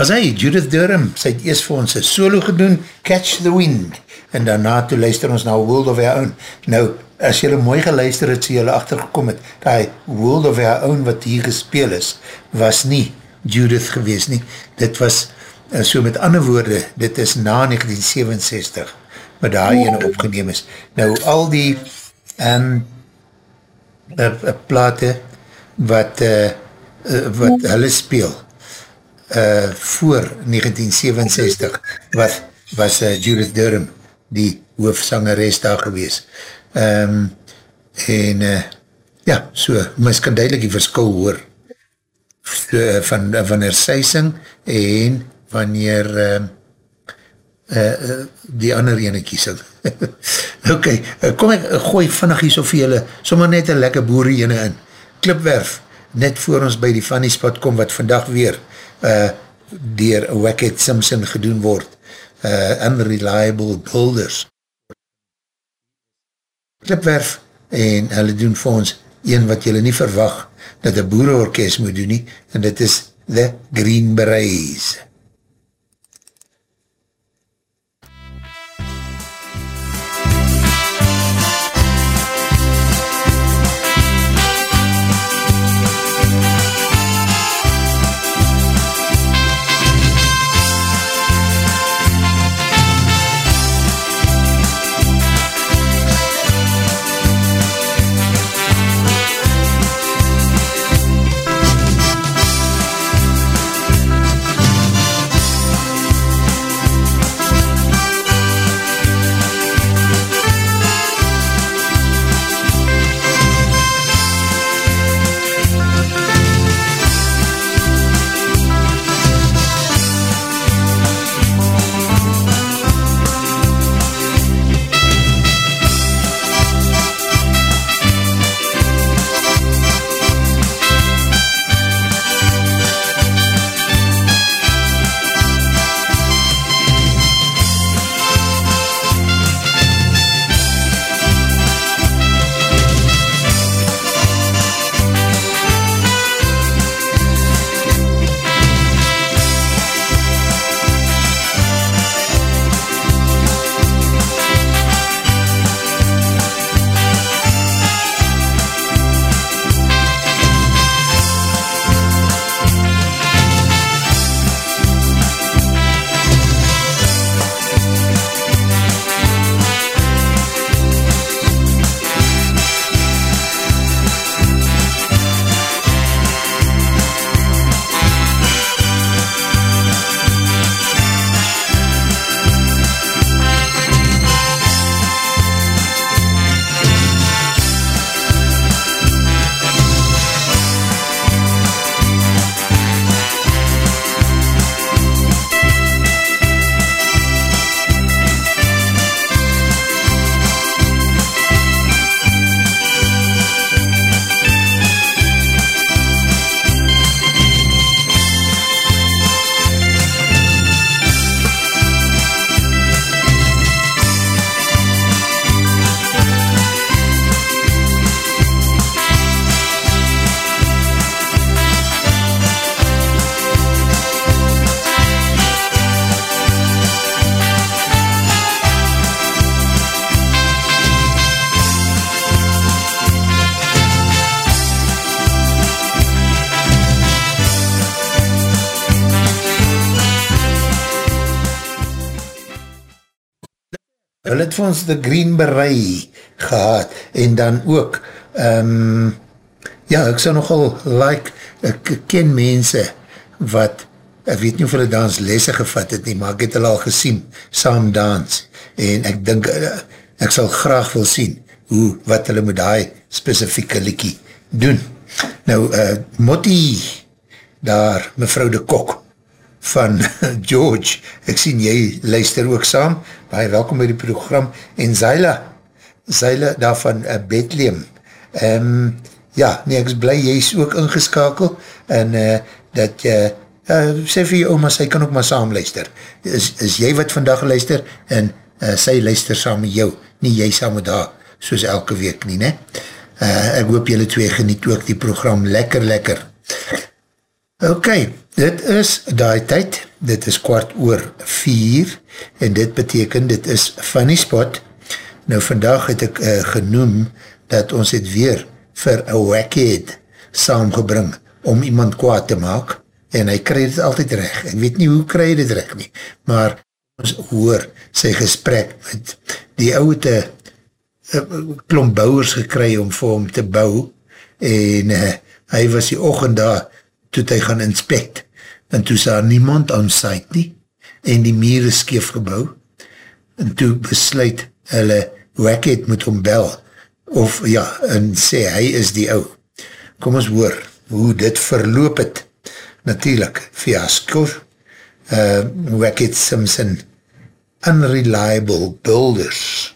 as hy, Judith Durham, sy het eerst vir ons een solo gedoen, Catch the Wind, en daarna toe luister ons na World of Our Own. Nou, as jylle mooi geluister het, so jylle achtergekom het, die World of Our Own wat hier gespeel is, was nie Judith gewees nie. Dit was, uh, so met ander woorde, dit is na 1967, wat daar ene opgeneem is. Nou, al die um, uh, uh, plate wat, uh, uh, wat hulle speel, uh, voor 1967 wat was uh, Judith Durham die hoofdsangeres daar gewees. Um, en uh, ja, so, mys kan duidelik die verskil hoor so, uh, van wanneer sy sing en wanneer uh, uh, die ander ene kiesing. ok, uh, kom ek uh, gooi vannig hier so vir julle, sommer net een lekker boere ene in. Klipwerf, net voor ons by die funny spot kom, wat vandag weer uh, dier Wackett Simpson gedoen word, uh, Unreliable Builders. Klipwerf, en hulle doen vir ons een wat julle nie verwag, dat een boereorkest moet doen nie, en dit is The Green Berets. Hulle vir ons de Green Beret gehad en dan ook um, ja, ek sal nogal like, ek ken mense wat, ek weet nie of hulle dans lesse gevat het nie, maar ek het hulle al gesien, saam dans en ek dink, eh, ek sal graag wil sien hoe, wat hulle met die specifieke liekie doen. Nou, uh, Motti daar, mevrou de Kok van George, ek sien jy luister ook saam, baie welkom by die program, en Zyla, Zyla daar van uh, Bethlehem, um, ja, nee, ek is blij, jy is ook ingeskakel, en uh, dat, uh, uh, sê vir jy oma, sy kan ook maar saam luister, is, is jy wat vandag luister, en uh, sy luister saam met jou, nie jy saam met haar, soos elke week nie, ne? Uh, ek hoop jylle twee geniet ook die program lekker, lekker. Ok, Dit is die tyd, dit is kwart oor vier, en dit beteken, dit is funny spot. Nou vandag het ek uh, genoem, dat ons het weer vir a wackhead saamgebring, om iemand kwaad te maak, en hy krij dit altyd recht. Ek weet nie hoe krij dit recht nie, maar ons hoor sy gesprek met die oude uh, klomp bouwers gekry om vir hom te bou, en uh, hy was die ochend daar, toe hy gaan inspect, en toe sa niemand aan site nie, en die meer is skeef gebouw, en toe besluit hulle, Wackhead moet hom bel, of ja, en sê, hy is die ou. Kom ons hoor, hoe dit verloop het, natuurlijk, fiasco, uh, Wackhead Simpson, Unreliable Builders.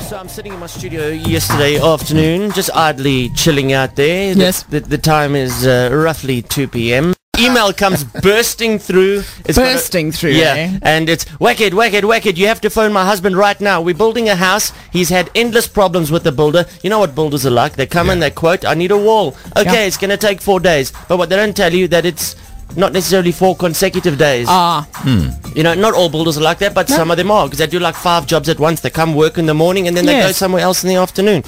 So I'm sitting in my studio yesterday afternoon, just idly chilling out there. The- Yes. The, the time is uh, roughly 2 p.m. Email comes bursting through. It's Bursting through, Yeah. eh? And it's, whack it, whack it, whack it. You have to phone my husband right now. We're building a house. He's had endless problems with the builder. You know what builders are like. They come in, they quote, I need a wall. Okay, Yeah. it's going to take four days. But what they don't tell you that it's not necessarily four consecutive days. Ah, You know, not all builders are like that, but some of them are because they do like five jobs at once. They come work in the morning and then they go Yes. Hmm. somewhere else in the afternoon.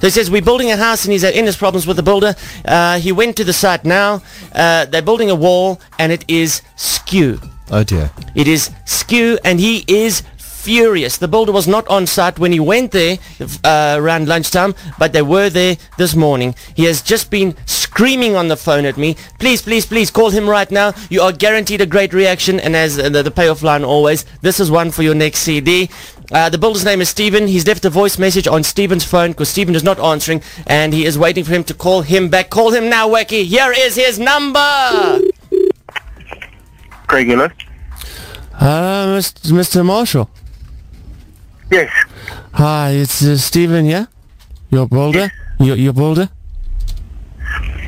So he says, we're building a house and he's had endless problems with the builder. Uh, he went to the site now. Uh, they're building a wall and it is skew. Oh dear. It is skew and he is furious. The builder was not on site when he went there uh, around lunchtime, but they were there this morning. He has just been screaming on the phone at me. Please, please, please call him right now. You are guaranteed a great reaction. And as uh, the, the payoff line always, this is one for your next CD. Uh, the builder's name is Stephen. He's left a voice message on Stephen's phone because Stephen is not answering and he is waiting for him to call him back. Call him now, Wacky. Here is his number. Craig Hello? Uh, Mr. Marshall. Yes. Hi, it's uh, Stephen here. Your builder? Your, your builder?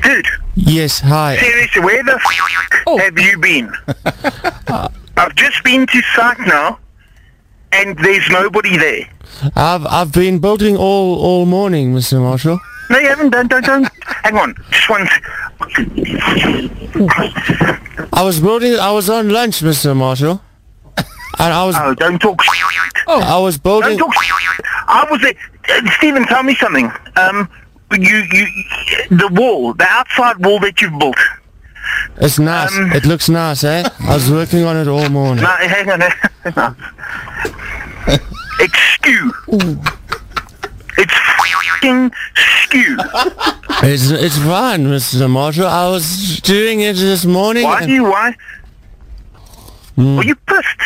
Dude, Yes, hi. seriously, where the f- Oh. have you been? I've just been to site now, and there's nobody there. I've I've been building all all morning, Mr. Marshall. No, you haven't done, don't, don't. Hang on, just one. I was building. I was on lunch, Mr. Marshall, and I was Oh, don't talk shit. I was Don't building. talk. I was there. Uh, Stephen, tell me something. Um, you, you, the wall, the outside wall that you've built. It's nice. Um, it looks nice, eh? I was working on it all morning. No, hang on. on. It's skew. It's fucking skew. It's it's fine, Mr. Marshall. I was doing it this morning. Why do you, why? Are you pissed?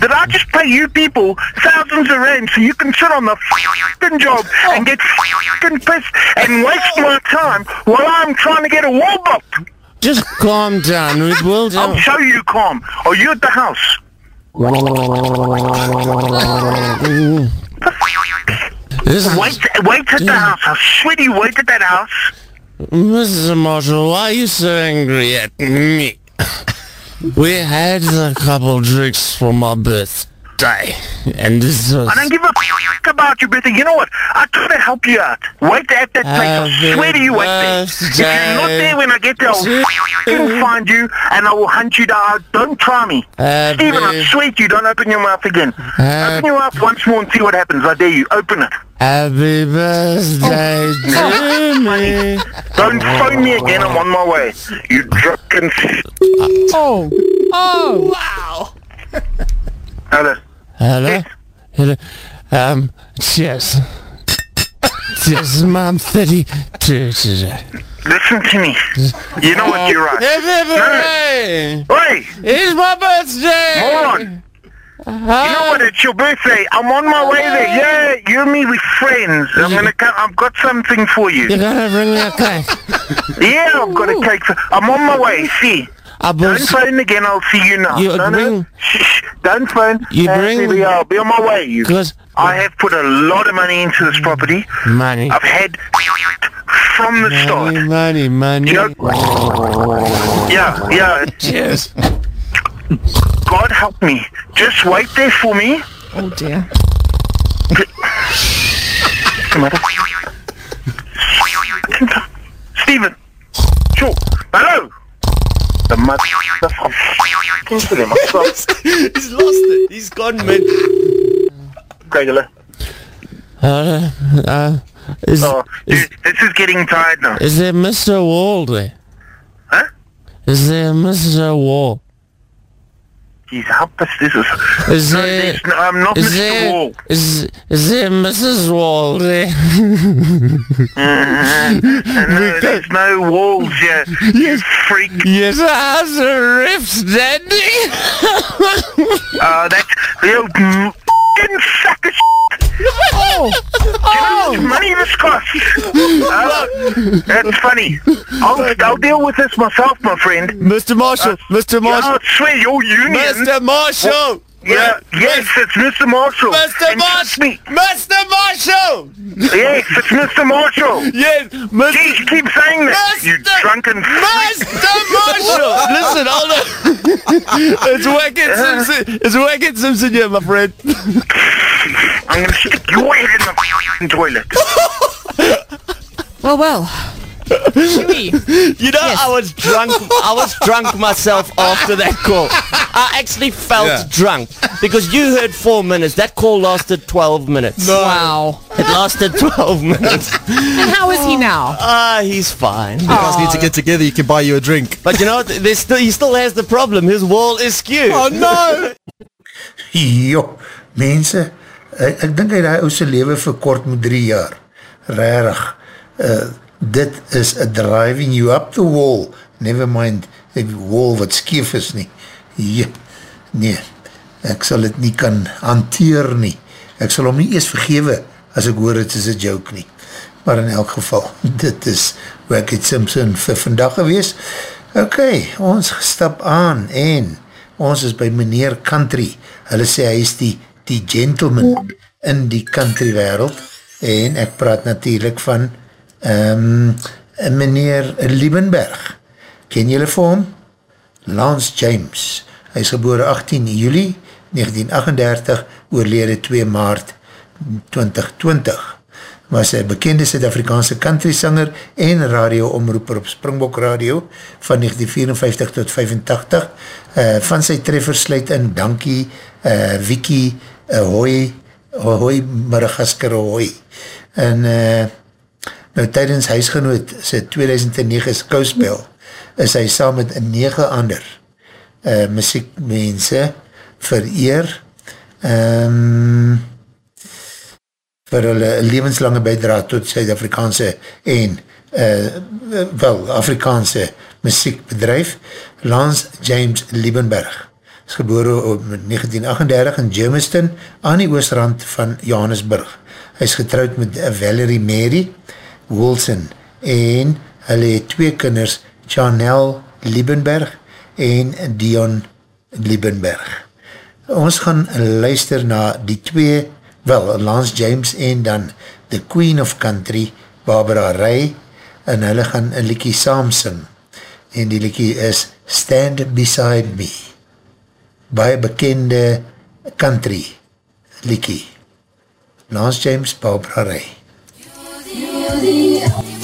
Did I just pay you people thousands of rand so you can sit on the fucking job and get fucking pissed and waste my time while I'm trying to get a wall built? Just calm down. We will. I'll show you calm. Are you at the house? This is, Wait, wait at the house. I swear to you, wait at that house. Mr. Marshall, why are you so angry at me? We had a couple drinks for my birthday, and this was... I don't give a fuck about you, brother. You know what? I try to help you out. Wait at that place. I Happy swear to you, wait there. If you're not birthday there when I get there, I'll to fucking find you and I will hunt you down. Don't try me. Happy- Stephen, I swear to you, don't open your mouth again. Open your mouth once more and see what happens. I dare you. Open it. Happy birthday oh. to me. Don't phone me again. I'm on my way. You drunken... s- oh, oh. Hello. Hello? Hello? Um, yes. Yes, Mom, 32 today. Listen to me. You know what? You're right. Hey, It's my birthday! Hold moron. You know what? It's your birthday. I'm on my way there. Yeah, you and me, we friends. I'm gonna come. I've got something for you. You gotta bring me a cake. Yeah, I've got a cake. For, I'm on my way. See. I Don't bought... phone again. I'll see you now. You no, no. bring- Shh, shh. Don't phone. You Uh, bring- here we are. I'll be on my way. Because... I have put a lot of money into this property. Money. I've had from the start. Money, money, money. You know. Yeah, yeah. Cheers. God help me. Just wait there for me. Oh dear. Come on. Stephen. Sure. looking the mother. He's lost it. He's gone, man. Craig. Uh, uh, is, oh, is, dude, this is getting tired now. Is there Mr. Wall there? Huh? Is there Mr. Wall? Jeez, how pissed is this? Is No, there, there's no- I'm not is Mr. there, Wall. is, is there Mrs. Wall there? no, there's no walls here. You freak. yes, how's the riffs, Dandy? Uh, that's you f***ing sack of shit. Oh, Do you know how much money this costs? Uh, that's funny. I'll, I'll deal with this myself, my friend. Mr. Marshall, Mr. Yeah, Marshall, I swear, your union. Mr. Marshall! Yeah, yes, it's Mr. Marshall. Mr. Marshall! Mr. Marshall! Yes, it's Mr. Marshall. Yes, Mr. Jeez, keep saying that, you Mr. drunken freak. Mr. Marshall! Listen, hold on. it's Wackett uh-huh. Simpson. It's Wackett Simpson here, my friend. I'm gonna stick your head in the toilet. well, well. Huey, You know, Yes. I was drunk. I was drunk myself after that call. I actually felt Yeah. drunk because you heard four minutes. That call lasted 12 minutes. wow. It lasted 12 minutes. And how is he now? Ah, he's fine. You guys need to get together, you can buy you a drink. But you know, what? there's still, he still has the problem. His wall is skewed. Oh no! Jo, mense, ek, ek dink hy die ouse lewe verkort met drie jaar. Rarig. Uh, dit is a driving you up the wall. Never mind die wall wat skeef is nie. Ja, nee, ek sal het nie kan hanteer nie. Ek sal hom nie eers vergewe as ek hoor het is a joke nie. Maar in elk geval, dit is Wackett Simpson vir vandag gewees. Ok, ons stap aan en ons is by meneer Country. Hulle sê hy is die, die gentleman in die country wereld en ek praat natuurlijk van um, meneer Liebenberg. Ken julle vir hom? Lance James. Hy is geboore 18 juli 1938, oorlede 2 maart 2020 was een bekende Suid-Afrikaanse country sanger en radio-omroeper op Springbok Radio van 1954 tot 85. Uh, van sy treffers sluit in Dankie, uh, Wiki, Ahoy, Ahoy, Madagaskar Ahoy. En uh, nou tydens huisgenoot sy 2009 skouspel is hy saam met 9 ander uh, muziekmense vereer um, vir hulle levenslange bijdraad tot Suid-Afrikaanse en uh, wel, Afrikaanse muziekbedrijf. Lance James Liebenberg is gebore op 1938 in Germiston aan die oostrand van Johannesburg. Hy is getrouwd met Valerie Mary Wilson en hulle het twee kinders Chanel Liebenberg en Dion Liebenberg. Ons gaan luister na die twee wel, Lance James en dan The Queen of Country, Barbara Ray, en hulle gaan een liekie saam sing. En die liekie is Stand Beside Me. Baie bekende country liekie. Lance James, Barbara Ray. Stand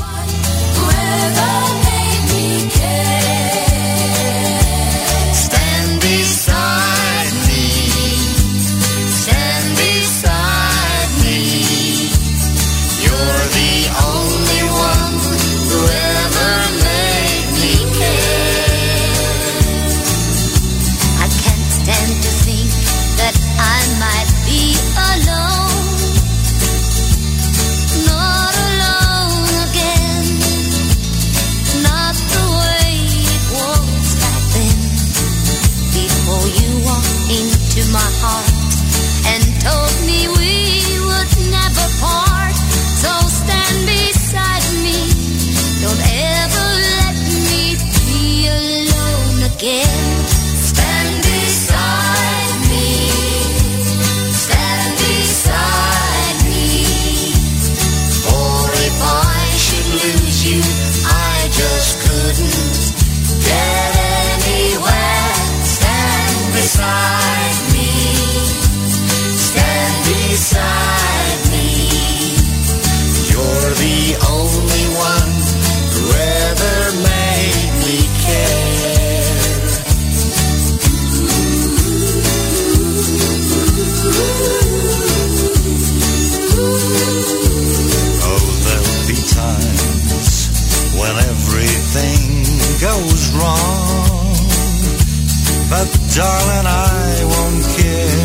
darling, I won't care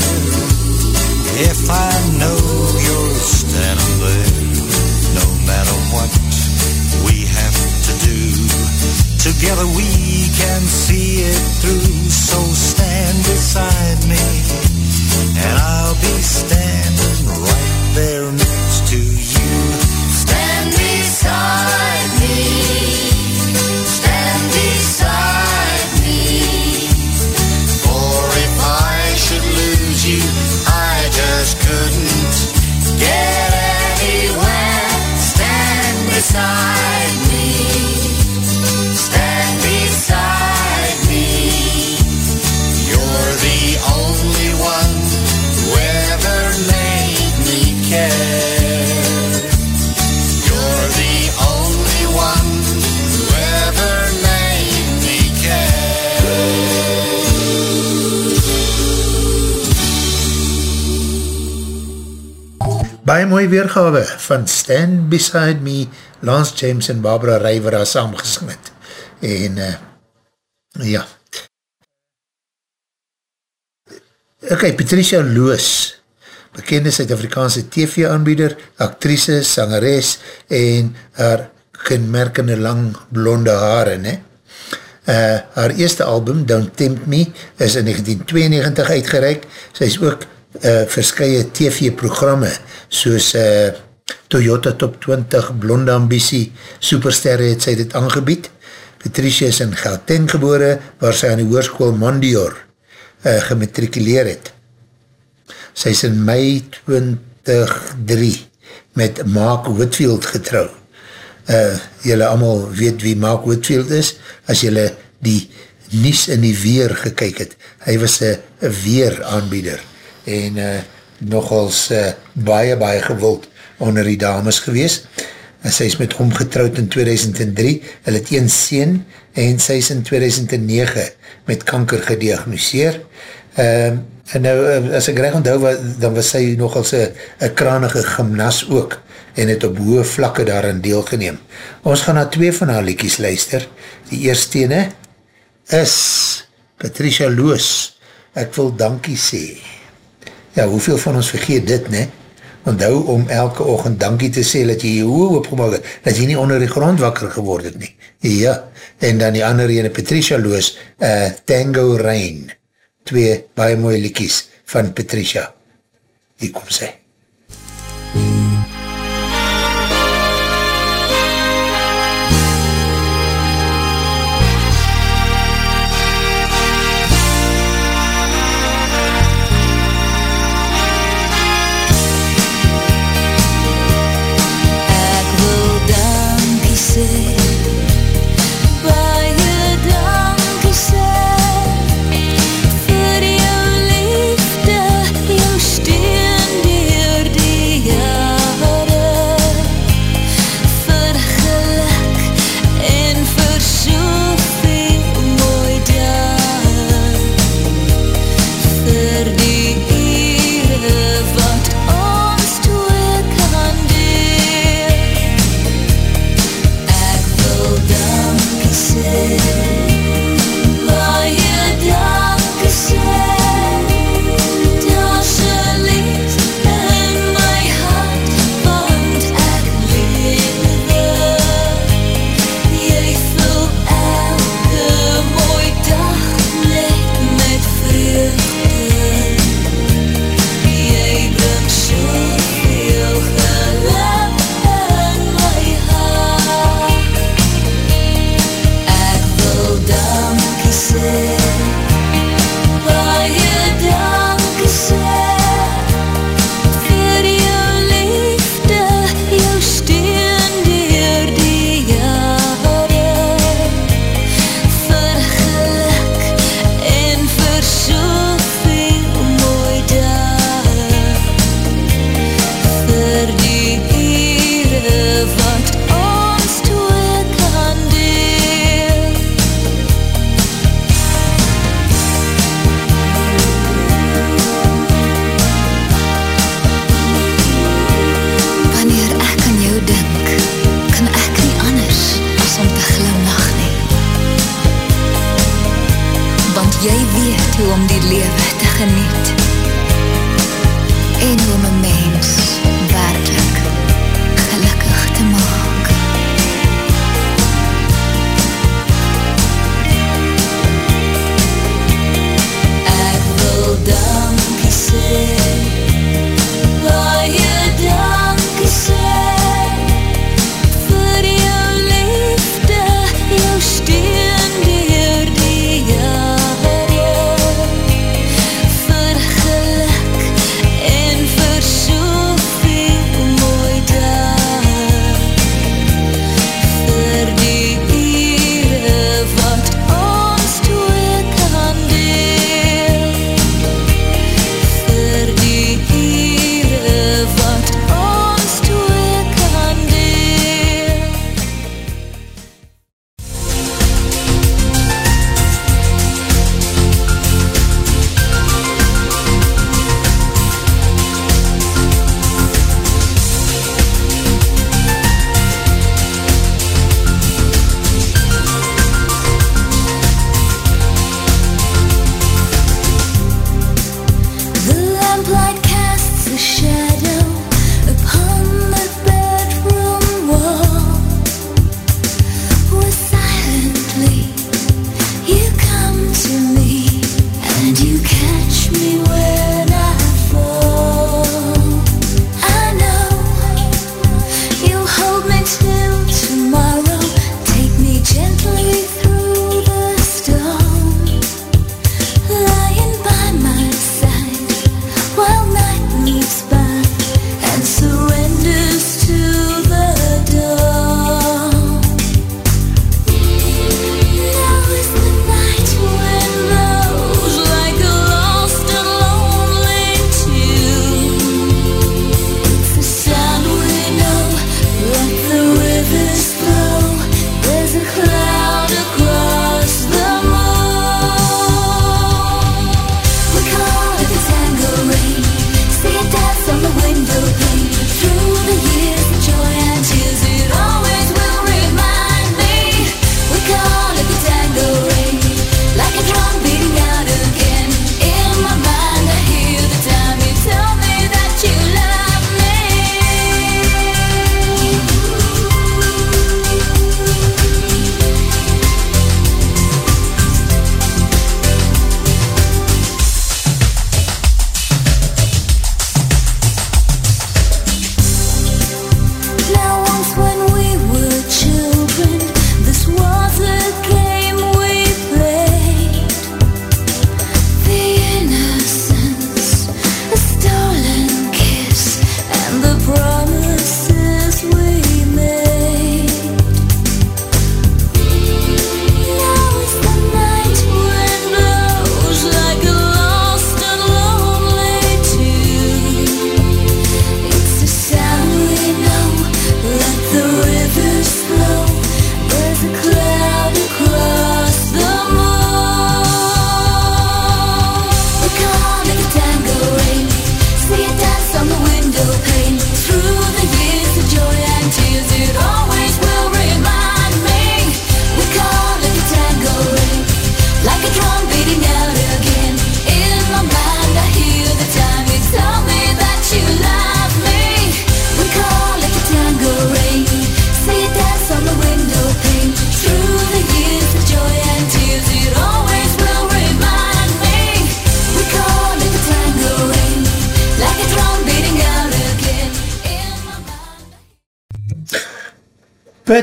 if I know you're standing there. No matter what we have to do, together we can see it through. So stand beside me, and I'll be standing right there Baie mooi weergawe van Stand Beside Me, Lance James en Barbara Rijver daar saamgesing het. En uh, ja. Ok, Patricia Loos, bekende Suid-Afrikaanse TV-aanbieder, actrice, sangeres en haar kenmerkende lang blonde haare, ne? Uh, haar eerste album, Don't Tempt Me, is in 1992 uitgereik. Sy is ook uh, verskye TV-programme, soos uh, Toyota Top 20, Blonde Ambitie, Supersterre het sy dit aangebied. Patricia is in Gauteng gebore, waar sy aan die hoorskool Mondior uh, gematrikuleer het. Sy is in mei 2003 met Mark Whitfield getrouw. Uh, jylle allemaal weet wie Mark Whitfield is, as jylle die nies in die weer gekyk het. Hy was een weer aanbieder en uh, nogals uh, baie, baie gewild onder die dames gewees. En sy is met hom getrouwd in 2003, hy het een sien en sy is in 2009 met kanker gediagnoseer. Uh, en nou, as ek recht onthou, dan was sy nogals een kranige gymnas ook en het op hoë vlakke daarin deelgeneem. Ons gaan na twee van haar liekies luister. Die eerste ene is Patricia Loos. Ek wil dankie sê. Ja, hoeveel van ons vergeet dit, ne? Onthou om elke ochtend dankie te sê dat jy jy hoog opgemaak het, dat jy nie onder die grond wakker geword het nie. Ja, en dan die andere ene Patricia Loos, uh, Tango Rain. Twee baie mooie liekies van Patricia. Hier kom sy.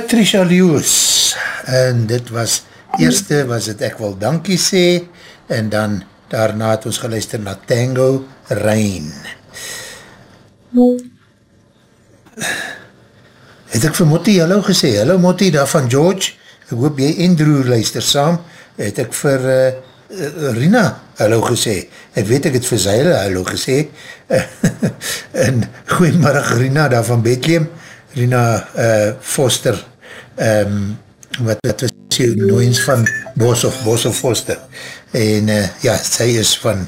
Patricia Lewis. En dit was, eerste was het Ek wil dankie sê en dan daarna het ons geluister na Tango Rain. Het ek vir Motti hallo gesê, hallo Motti daar van George, ek hoop jy en Drew luister saam, het ek vir uh, Rina hallo gesê, ek weet ek het vir Zeile hallo gesê, en goeiemiddag Rina daar van Bethlehem, Rina uh, Foster um, wat, wat was jou nooiens van Bos of Bos of Foster. En uh, ja, sy is van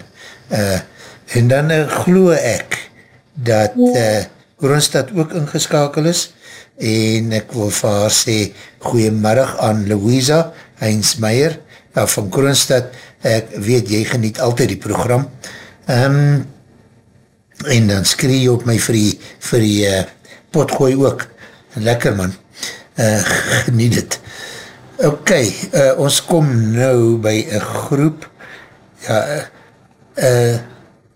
uh, en dan uh, glo ek dat ja. uh, Oranstad ook ingeskakel is. En ek wil vir haar sê goeiemiddag aan Louisa Heinzmeier uh, van Kroonstad, ek weet jy geniet altyd die program. Um, en dan skree jy op my vir die, vir die uh, potgooi ook, lekker man uh, geniet het. Ok, uh, ons kom nou by een groep, ja, uh,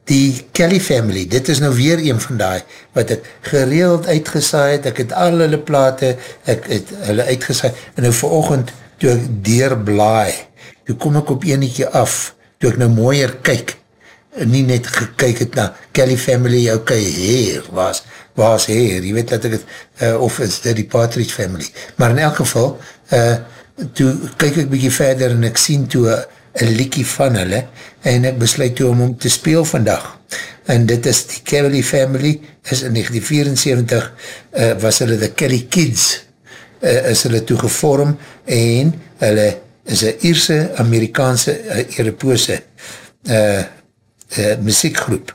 die Kelly family, dit is nou weer een van die, wat ek gereeld uitgesaai het, ek het al hulle plate, ek het hulle uitgesaai, en nou verochend, toe ek deurblaai, toe kom ek op enetje af, toe ek nou mooier kyk, nie net gekyk het na Kelly family, ok, heer, was, was heer, jy weet dat ek het, uh, of is dit die Partridge family, maar in elk geval, uh, toe kyk ek bykie verder en ek sien toe een liekie van hulle en ek besluit toe om om te speel vandag. En dit is die Kelly Family, is in 1974 uh, was hulle de Kelly Kids, uh, is hulle toe gevorm en hulle is een Ierse, Amerikaanse, uh, Europose uh, uh, muziekgroep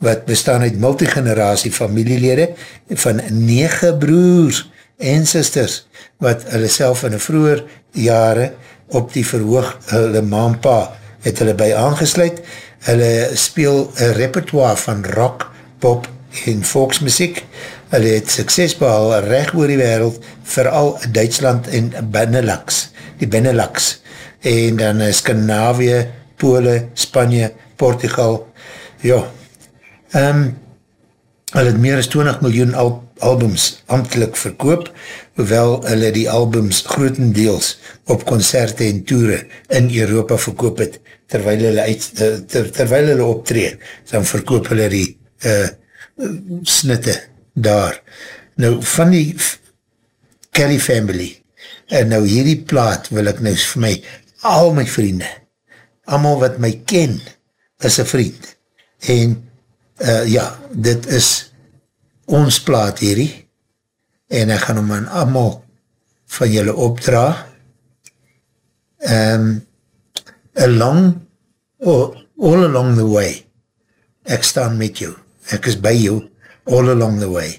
wat bestaan uit multigeneratie familielede van nege broers en sisters wat hulle self in een vroeger jare op die verhoog hulle maampa het hulle by aangesluit. Hulle speel een repertoire van rock, pop en volksmuziek. Hulle het sukses behal recht oor die wereld, vooral Duitsland en Benelux, die Benelux. En dan Skandinavië, Pole, Spanje, Portugal. Ja, um, hulle het meer as 20 miljoen al albums amtelijk verkoop, hoewel hulle die albums grotendeels op concerte en toere in Europa verkoop het, terwijl hulle, uit, ter, terwijl hulle optree, dan verkoop hulle die uh, snitte daar. Nou, van die Kelly family, en nou hierdie plaat wil ek nou vir my, al my vriende, allemaal wat my ken, is een vriend. En, uh, ja, dit is ons plaat hierdie, en ek gaan hom aan allemaal van julle opdra. Um, along, oh, all along the way, ek staan met jou, ek is by jou, all along the way,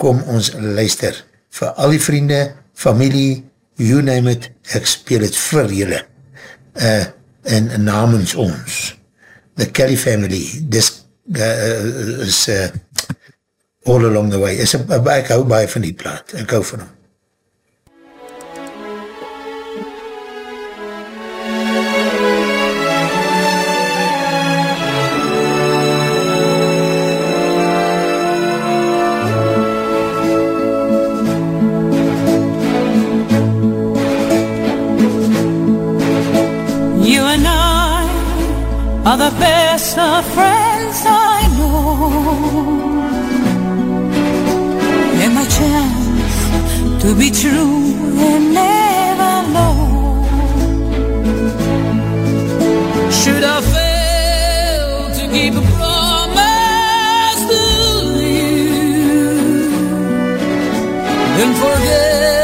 kom ons luister, vir al die vriende, familie, you name it, ek speel het vir julle, uh, en namens ons, the Kelly family, dis, uh, is, uh, All Along the Way. Is a, ek hou baie van die plaat. Ek hou van hom. To be true and never know. Should I fail to keep a promise to you, then forget,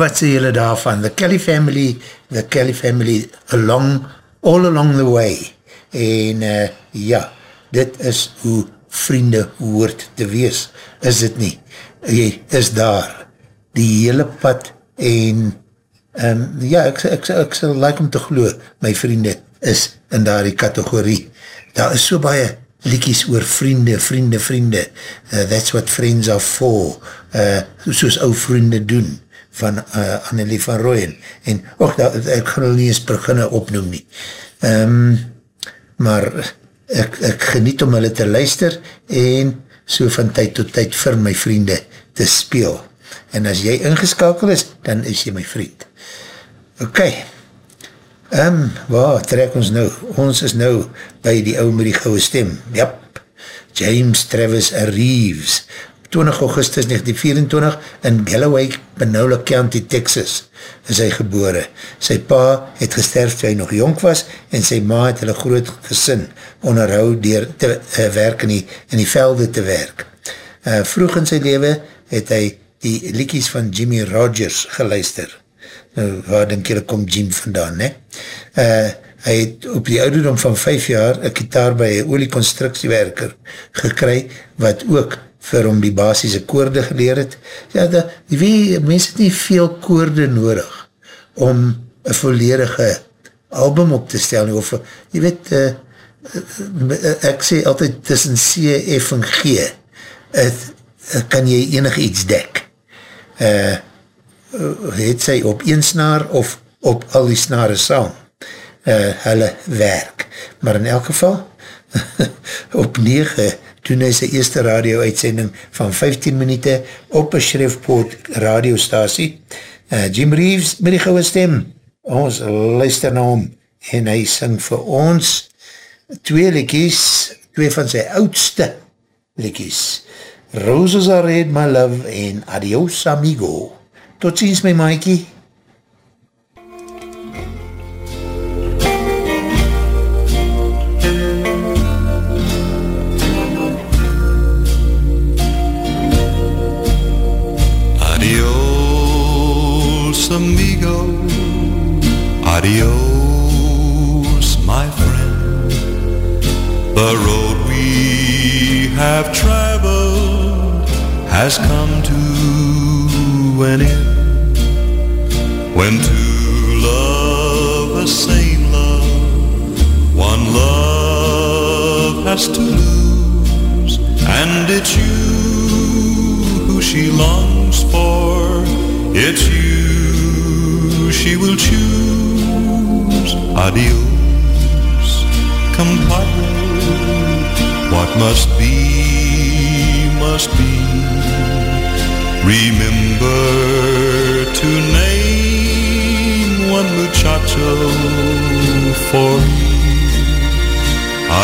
wat sê julle daarvan? The Kelly family, the Kelly family along, all along the way. En uh, ja, dit is hoe vriende hoort te wees, is dit nie? Jy is daar, die hele pad en um, ja, ek, ek, ek, ek sal like om te glo, my vriende is in daar die kategorie. Daar is so baie liekies oor vriende, vriende, vriende, uh, that's what friends are for, uh, soos ou vriende doen, van uh, Annelie van Rooyen, en och, da, ek gaan hulle nie eens beginne opnoem nie. Um, maar ek, ek geniet om hulle te luister, en so van tyd tot tyd vir my vriende te speel. En as jy ingeskakel is, dan is jy my vriend. Ok, um, waar trek ons nou? Ons is nou by die ou met die gouwe stem. Jap, James Travis Reeves, 20 augustus 1924 in Galloway, Panola County, Texas, is hy gebore. Sy pa het gesterf toe hy nog jonk was en sy ma het hulle groot gesin onderhou dier te uh, werk in die, in die velde te werk. Uh, vroeg in sy leven het hy die liekies van Jimmy Rogers geluister. Nou, waar denk jy, kom Jim vandaan, ne? Uh, hy het op die ouderdom van 5 jaar een kitaar by een olieconstructiewerker gekry, wat ook vir hom die basisse koorde geleer het. Ja, da, jy weet, mens het nie veel koorde nodig om een volledige album op te stel, of, jy weet, uh, ek sê altyd tussen C, F en G, het, kan jy enig iets dek. Uh, het sy op een snaar of op al die snare saam uh, hulle werk. Maar in elk geval, op 9 toen hy sy eerste radio-uitsending van 15 minuute op een schriftpoort radiostasie. Uh, Jim Reeves met die gouwe stem, ons luister na hom en hy syng vir ons twee likies, twee van sy oudste likies. Roses are red, my love, en adios amigo. Tot ziens my maaikie. Have traveled has come to an end. When two love the same love, one love has to lose, and it's you who she longs for. It's you she will choose. Adios, compadre. What must be, must be. Remember to name one muchacho for me.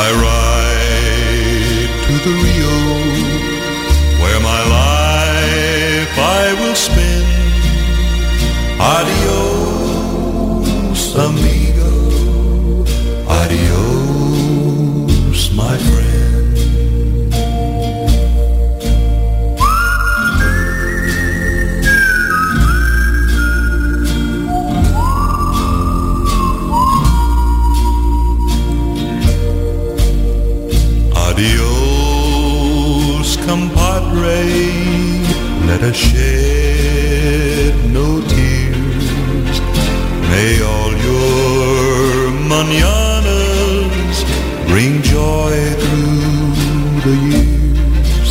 I ride to the Rio where my life I will spend. Adios, amigo. Adios, my friend. Us shed no tears. May all your mananas bring joy through the years.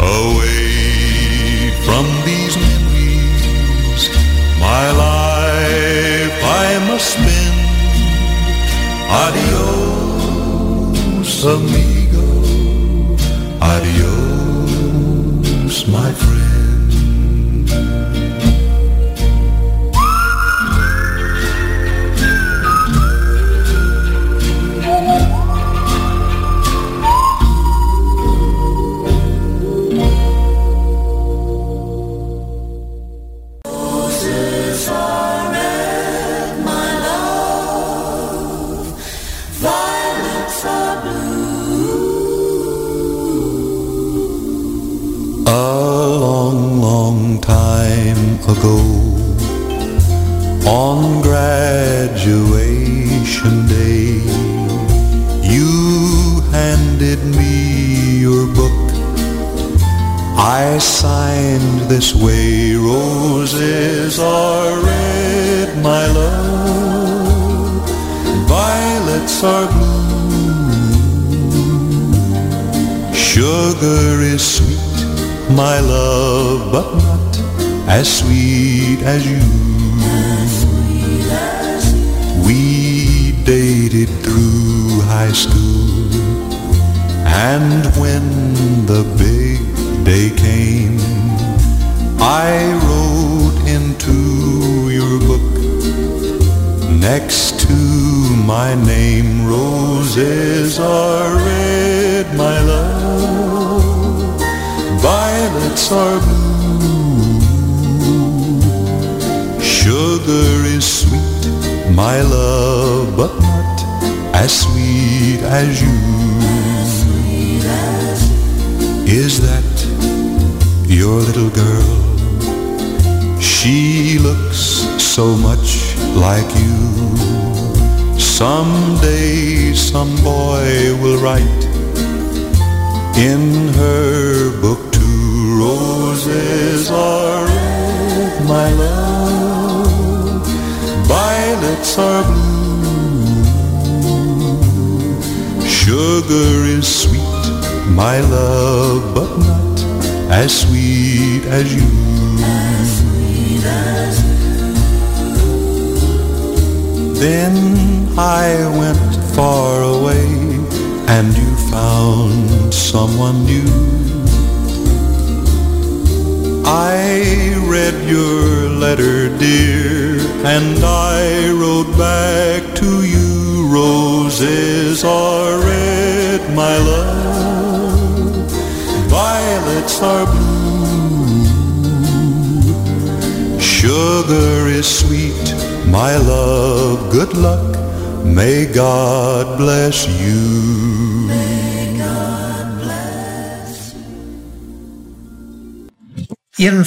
Away from these memories, my life I must spend. Adios, amigo. Adios, my friend.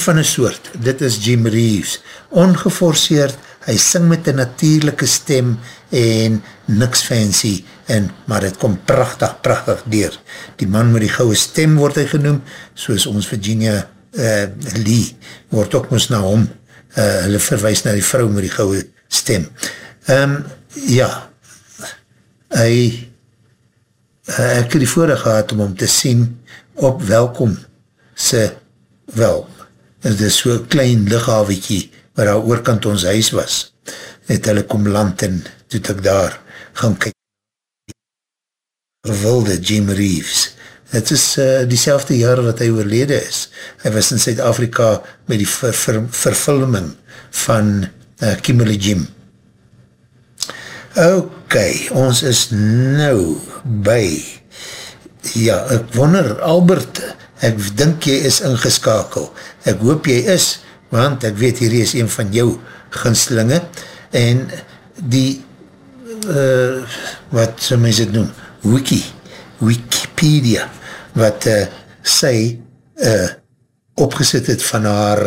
Van een soort, dit is Jim Reeves, ongeforceerd, hy sing met een natuurlijke stem en niks fancy, en, maar het kom prachtig, prachtig deur. Die man met die gouwe stem word hy genoem, soos ons Virginia uh, Lee, word ook moes na hom, uh, hulle verwijs na die vrou met die gouwe stem. Um, ja, hy, uh, ek het die voorig gehad om hom te sien op welkom sy wel, dit is so'n klein lichawekie waar daar oorkant ons huis was, het hulle kom land en toe ek daar gaan kyk gewilde Jim Reeves. Het is uh, die selfde jaar wat hy oorlede is. Hy was in Zuid-Afrika met die ver, ver, verfilming van uh, Kimberly Jim. Ok, ons is nou by ja, ek wonder Albert ek dink jy is ingeskakel, ek hoop jy is, want ek weet hier is een van jou ginslinge, en die, uh, wat so mens het noem, wiki, Wikipedia, wat uh, sy uh, opgesit het van haar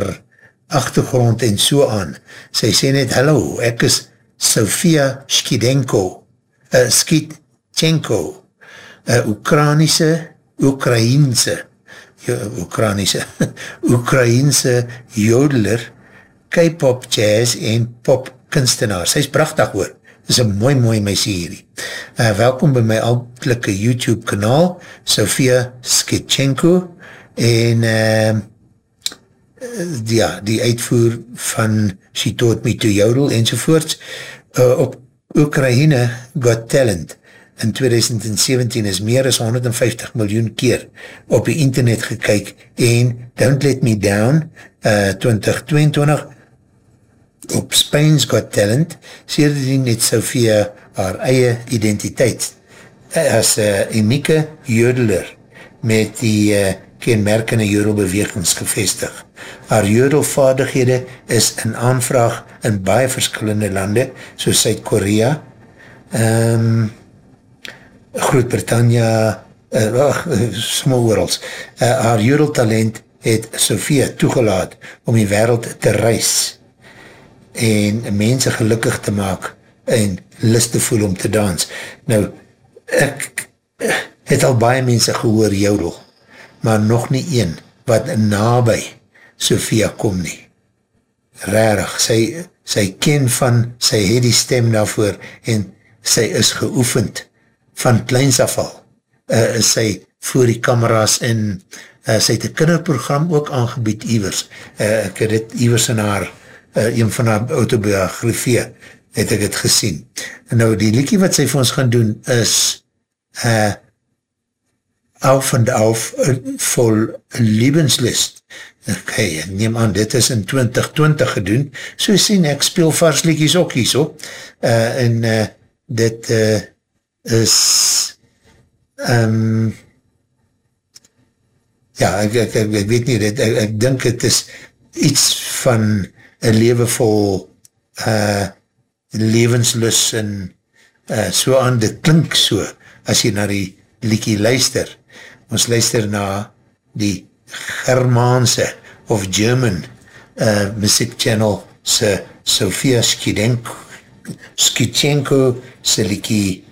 achtergrond en so aan. Sy sê net, hallo, ek is Sofia Skidenko, uh, Skitchenko, uh, Oekranische, Oekraïense, Oekraïnse, Oekraïnse jodeler, K-pop, jazz en pop kunstenaar. Sy is prachtig hoor. Dis een mooi, mooi meisie hierdie. Uh, welkom by my altelike YouTube kanaal, Sofia Skitchenko, en uh, ja, die uitvoer van She Taught Me to Jodel enzovoorts, uh, op Oekraïne Got Talent, in 2017 is meer as 150 miljoen keer op die internet gekyk en Don't Let Me Down uh, 2022 op Spain's Got Talent sê die net Sophia haar eie identiteit as uh, unieke jodeler met die uh, kenmerkende jodelbewegings gevestig. Haar jodelvaardighede is in aanvraag in baie verskillende lande soos Zuid-Korea ehm um, Groot-Brittannia, uh, small worlds, uh, haar jodeltalent het Sophia toegelaat om die wereld te reis en mense gelukkig te maak en lust te voel om te dans. Nou, ek het al baie mense gehoor jodel, maar nog nie een wat nabij Sophia kom nie. Rarig, sy, sy ken van, sy het die stem daarvoor en sy is geoefend van kleins afval. Uh, is sy voor die kameras en uh, sy het een kinderprogram ook aangebied Ivers. Uh, ek het dit Ivers in haar, uh, een van haar autobiografie, het ek het gesien. En nou die liekie wat sy vir ons gaan doen is uh, Auf en Auf uh, vol Lebenslist. Ok, neem aan, dit is in 2020 gedoen. So sien, ek speel vars liekies ook hier so. Uh, en uh, dit uh, is um, ja, ek, ek, ek, ek weet nie, dit, ek, ek dink het is iets van een leven vol uh, levenslus en uh, so aan, dit klink so, as jy na die liekie luister. Ons luister na die Germaanse of German uh, muziek channel se Sofia Skidenko Skitschenko se liekie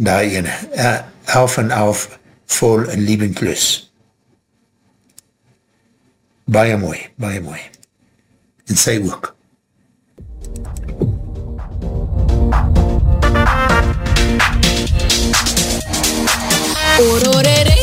daar ene, uh, Auf en Auf vol Liebenklus. Baie mooi, baie mooi. En sy ook. Auf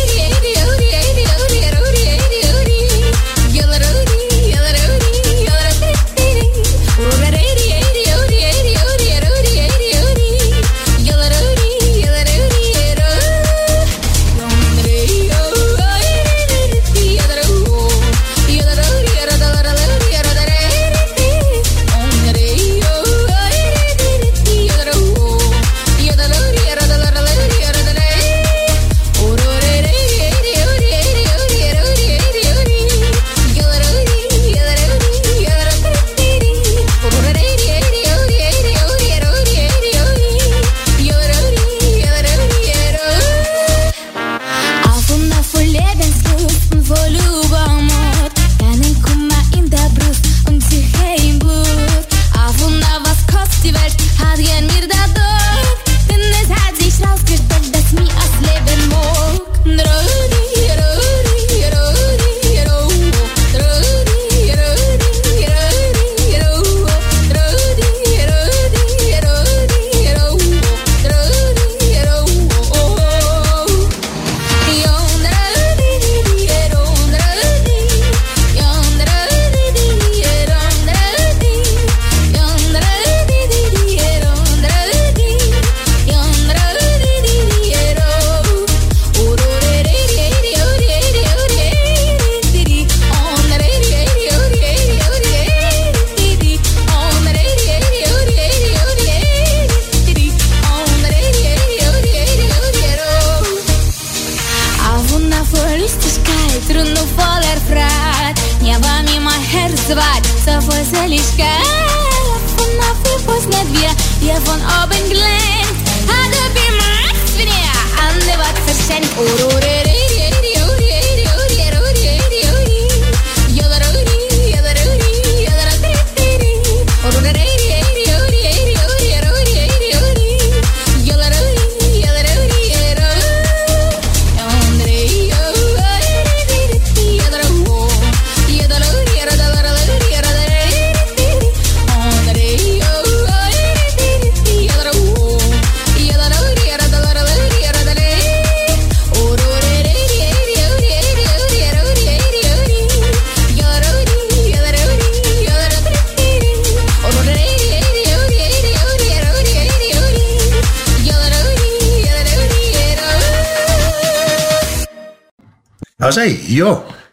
As hy, ja,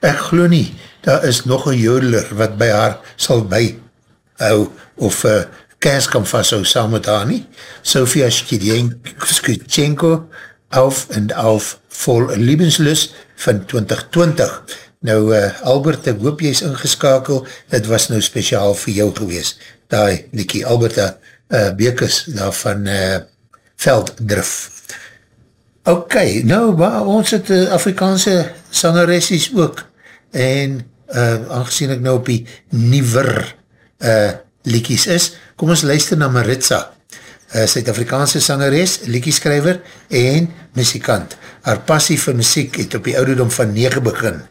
ek glo nie, daar is nog een jodeler wat by haar sal by hou, of uh, kers kan vasthou saam met haar nie. Sofia Skitschenko, Auf en Auf vol Liebenslus van 2020. Nou, uh, Albert, ek hoop jy is ingeskakel, het was nou speciaal vir jou gewees. Daai, Nikkie, Alberta uh, Bekes, daar van uh, Velddrif. Ok, nou, maar ons het uh, Afrikaanse sangeressies ook, en uh, aangezien ek nou op die niewer uh, liekies is. Kom ons luister na Maritza, uh, Suid-Afrikaanse sangeres, liekieskrijver en muzikant. Haar passie vir muziek het op die ouderdom van 9 begin.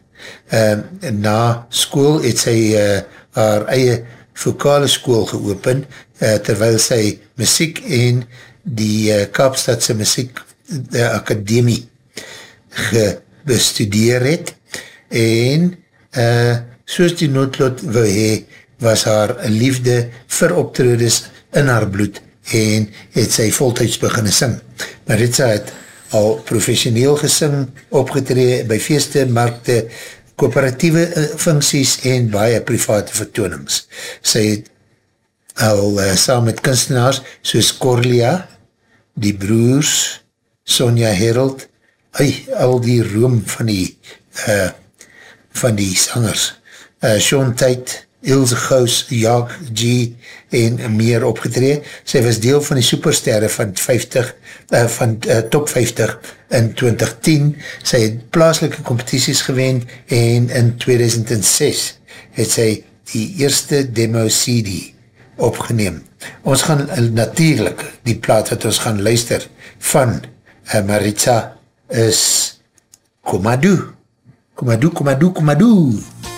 Uh, na school het sy uh, haar eie vokale school geopen, uh, terwyl sy muziek en die uh, Kaapstadse muziek uh, akademie gebestudeer het en uh, soos die noodlot wil hee, was haar liefde vir optredes in haar bloed en het sy voltijds beginne sing. Maritza het al professioneel gesing, opgetree by feeste, markte, kooperatieve uh, funksies en baie private vertoonings. Sy het al uh, saam met kunstenaars soos Corlia, die broers, Sonja Herald, ui, al die room van die uh, van die sangers, uh, Sean Tate, Ilse Gous, Jaak G en meer opgetree. Sy was deel van die supersterre van 50, uh, van uh, top 50 in 2010. Sy het plaaslike competities gewend en in 2006 het sy die eerste demo CD opgeneem. Ons gaan uh, natuurlijk die plaat wat ons gaan luister van uh, Maritza is Komadu. Komadu, Komadu, Komadu. Komado,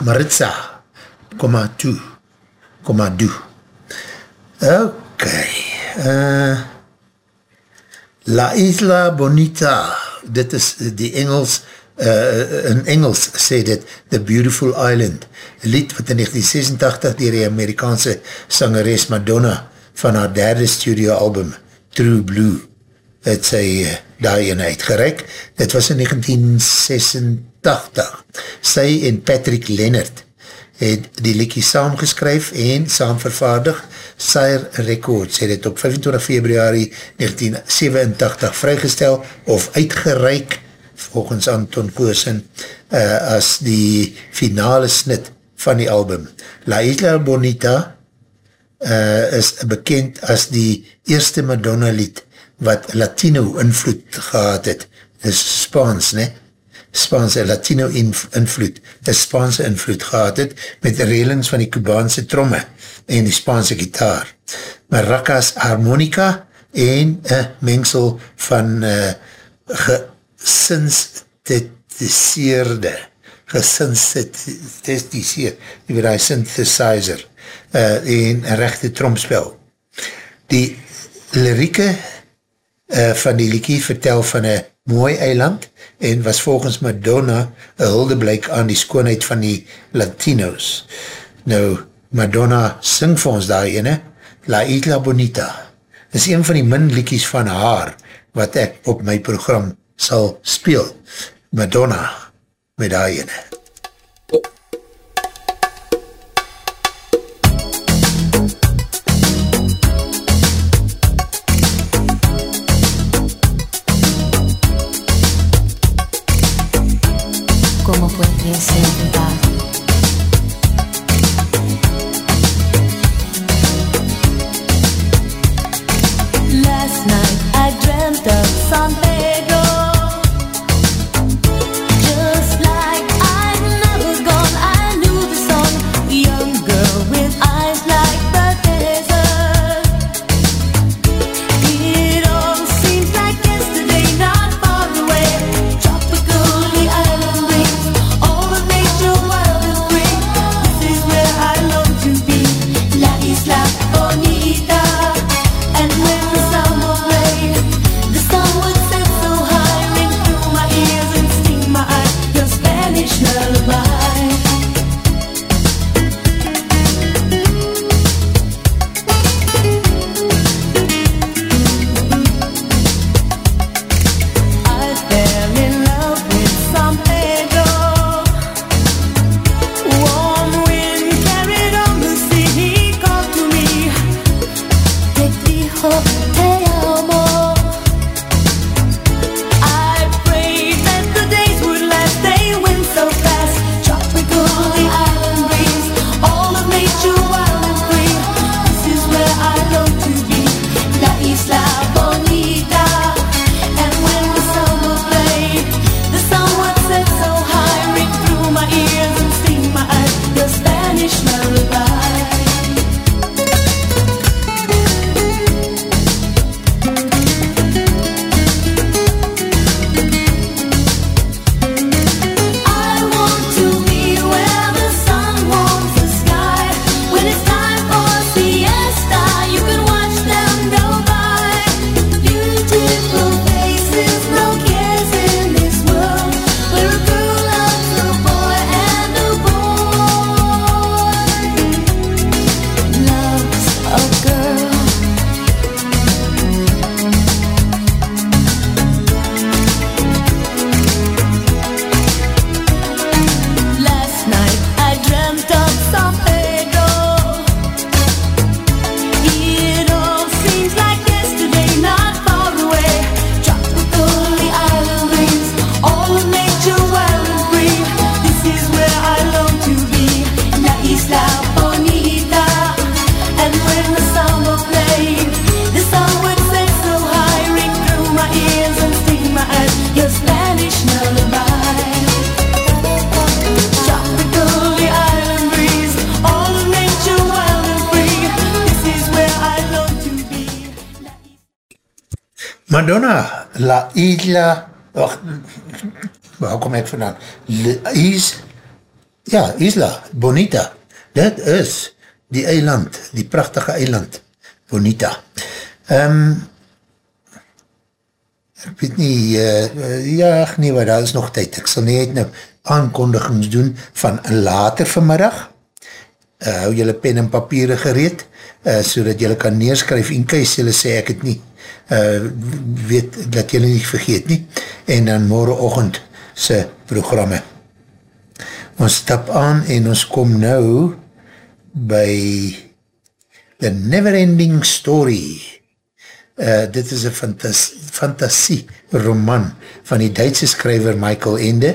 Maritza, kom maar toe, kom maar doe. Ok, uh, La Isla Bonita, dit is die Engels, uh, in Engels sê dit The Beautiful Island, lied wat in 1986 dier die Amerikaanse sangeres Madonna van haar derde studio album True Blue het sy uh, daarin uitgereik. Dit was in 1986. Sy en Patrick Leonard het die liekie saamgeskryf en saamvervaardig. Sire Records het het op 25 februari 1987 vrygestel of uitgereik volgens Anton Koosen uh, as die finale snit van die album. La Isla Bonita uh, is bekend as die eerste Madonna lied wat Latino invloed gehad het. Dit is Spaans, ne? Spaanse Latino inv- invloed, een Spaanse invloed gehad het, met relings van die Kubaanse tromme en die Spaanse gitaar. Maracas harmonica en een mengsel van uh, gesinstetiseerde gesinstetiseerd, die weet die synthesizer uh, en een rechte tromspel. Die lirieke uh, van die liekie vertel van een mooi eiland en was volgens Madonna een huldeblijk aan die skoonheid van die Latino's. Nou, Madonna sing vir ons daar ene, La Isla Bonita. is een van die min liekies van haar wat ek op my program sal speel. Madonna met daar ene. Music. Isla, Bonita, dit is die eiland, die prachtige eiland, Bonita. Um, ek weet nie, uh, ja, ach nee, maar daar is nog tyd, ek sal nie nou aankondigings doen van later vanmiddag, uh, hou jylle pen en papieren gereed, uh, so dat jylle kan neerskryf, in case jylle sê ek het nie, uh, weet dat jylle nie vergeet nie, en dan morgenochtend sy programme. Ons stap aan en ons kom nou by The Neverending Story. Uh, dit is een fantas fantasie roman van die Duitse skryver Michael Ende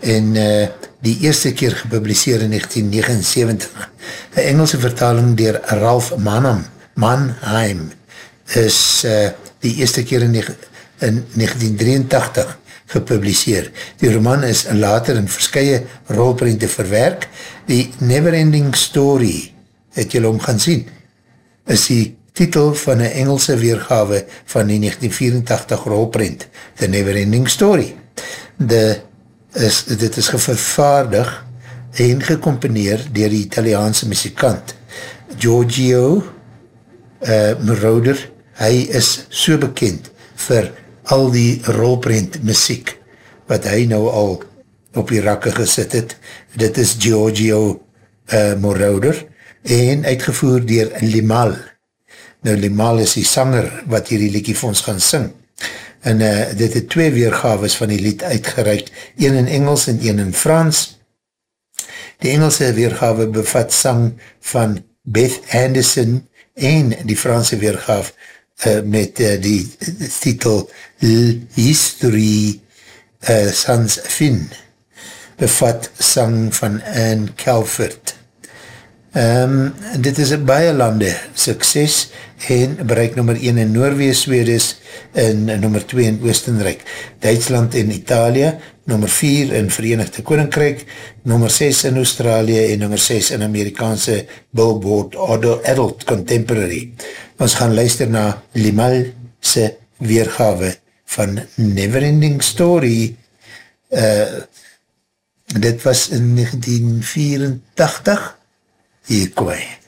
en uh, die eerste keer gepubliseer in 1979. Een Engelse vertaling dier Ralph Manham, Mannheim is uh, die eerste keer in, in 1983 gepubliseer. Die roman is later in verskye rolprente verwerk. Die Neverending Story, het julle om gaan sien, is die titel van een Engelse weergawe van die 1984 rolprent, The Neverending Story. De, is, dit is gevervaardig en gecomponeer dier die Italiaanse muzikant Giorgio uh, Moroder. Hy is so bekend vir al die rolprent muziek wat hy nou al op die rakke gesit het. Dit is Giorgio uh, Moroder en uitgevoer dier Limal. Nou Limal is die sanger wat hierdie liekie vir ons gaan sing. En uh, dit het twee weergaves van die lied uitgereik, een in Engels en een in Frans. Die Engelse weergave bevat sang van Beth Anderson en die Franse weergave uh, met uh, die titel History uh, Sans Fin bevat sang van Anne Calvert. Um, dit is in baie lande sukses en bereik nummer 1 in Noorwee, Swedes en nummer 2 in Oostenrijk, Duitsland en Italië, nummer 4 in Verenigde Koninkrijk, nummer 6 in Australië en nummer 6 in Amerikaanse Billboard Adult Contemporary. Ons gaan luister na Limal se weergave van Neverending Story. Uh, dit was in 1984 hier kwijt.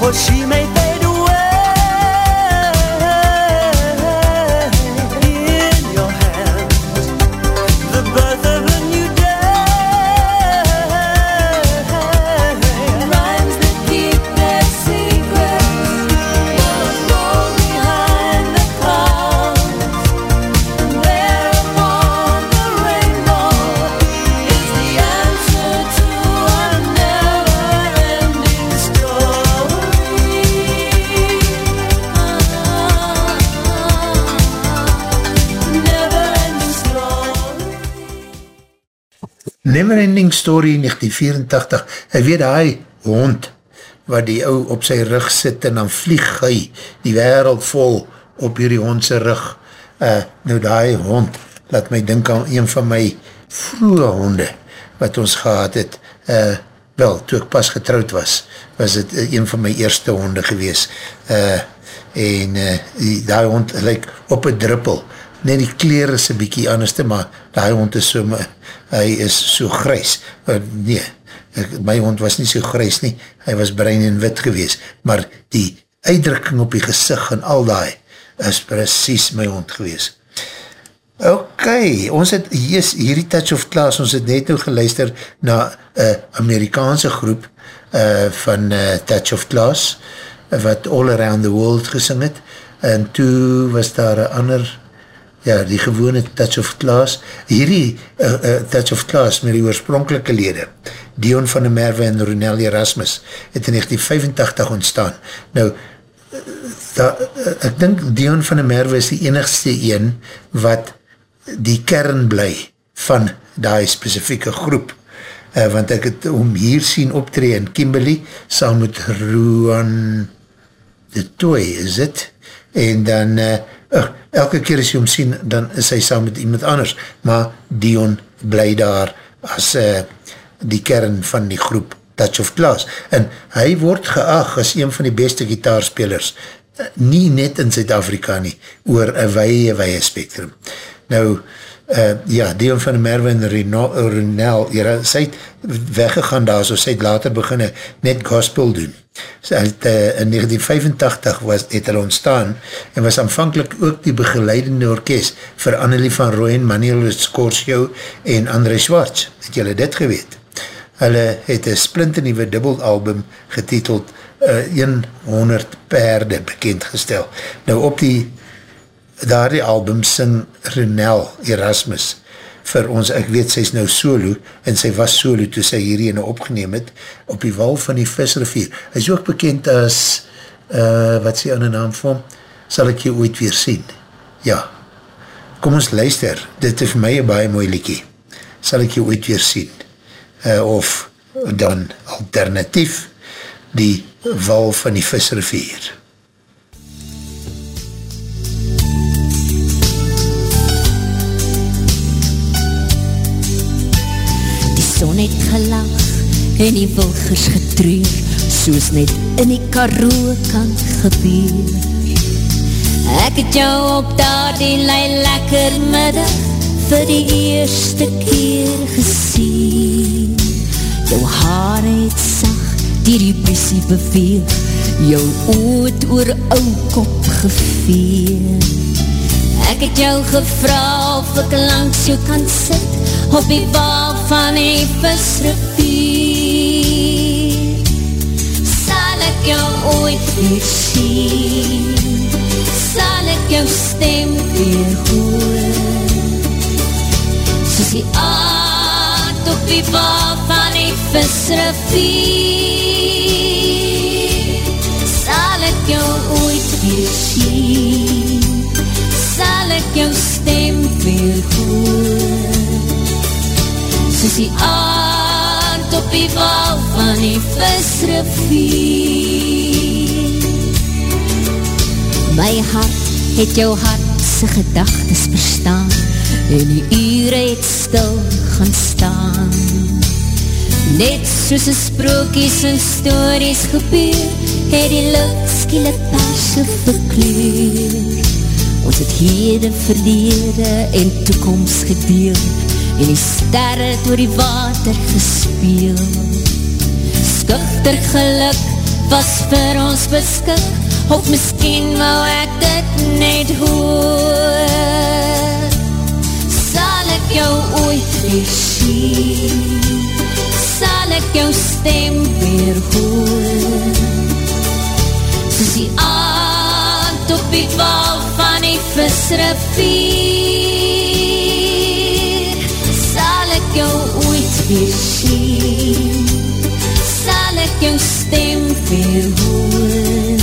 For she may fade Neverending Story 1984, hy weet hy hond, wat die ou op sy rug sit en dan vlieg hy die wereld vol op hierdie hondse rug. Uh, nou die hond, laat my dink aan een van my vroege honde, wat ons gehad het, uh, wel, toe ek pas getrouwd was, was het uh, een van my eerste honde gewees, uh, en uh, die, die hond lyk op een druppel, net die kleer is een bykie anderste, maar die hond is so, hy is so grys, uh, nee, ek, my hond was nie so grys nie, hy was bruin en wit gewees, maar die uitdrukking op die gezicht en al die, is precies my hond gewees. Ok, ons het, yes, hierdie Touch of Class, ons het net nou geluister na uh, Amerikaanse groep uh, van uh, Touch of Class, uh, wat All Around the World gesing het, en toe was daar een ander, ja, die gewone Touch of Class, hierdie uh, uh, Touch of Class met die oorspronkelike lede, Dion van der Merwe en Ronel Erasmus, het in 1985 ontstaan. Nou, da, ek dink Dion van der Merwe is die enigste een wat die kern bly van die specifieke groep uh, want ek het om hier sien optree in Kimberley saam met Ruan de Toy is het en dan uh, uh, elke keer as jy om sien dan is hy saam met iemand anders maar Dion bly daar as uh, die kern van die groep Touch of Class en hy word geag as een van die beste gitaarspelers nie net in Zuid-Afrika nie, oor een weie, weie spectrum. Nou, uh, ja, Dion van Merwe en Ronel, ja, sy het weggegaan daar, so sy het later beginne net gospel doen. Sy het, uh, in 1985 was, het hulle ontstaan en was aanvankelijk ook die begeleidende orkest vir Annelie van Rooyen, Manuel Scorsio en André Schwartz. Het julle dit geweet? Hulle het een splinternieuwe dubbelalbum getiteld uh, 100 perde bekendgestel. Nou op die daar die album sing Renel Erasmus vir ons, ek weet sy is nou solo en sy was solo toe sy hierdie ene opgeneem het op die wal van die visrivier. Hy is ook bekend as uh, wat aan die naam van sal ek jy ooit weer sien. Ja, kom ons luister, dit is vir my een baie mooi liekie. Sal ek jy ooit weer sien. Uh, of dan alternatief die wal van die visrivier. Die son het gelag en die wilgers getreur, soos net in die karoo kan gebeur. Ek het jou op daar die lei lekker middag vir die eerste keer gesien. Jou haar het sag dier die pressie beweeg, jou oot oor ou kop geveen. Ek het jou gevra of ek langs jou kan sit, op die wal van die visrivier. Sal ek jou ooit weer sien, sal ek jou stem weer hoor, soos die aard op die wal van die visrivier. Soos die aard op die wal van die visrivier. My hart het jou hartse gedagtes verstaan, en die ure het stil gaan staan. Net soos die sprookies en stories gebeur, het die lucht skielik perse verkleur. Ons het heden, verlede en toekomst gedeel, en die sterre door die water gespeel. Skuchter geluk was vir ons beskik, of miskien wou ek dit net hoor. Sal ek jou ooit weer sien, sal ek jou stem weer hoor, soos die aand op die wal van die visrivier, jou stem weer hoor,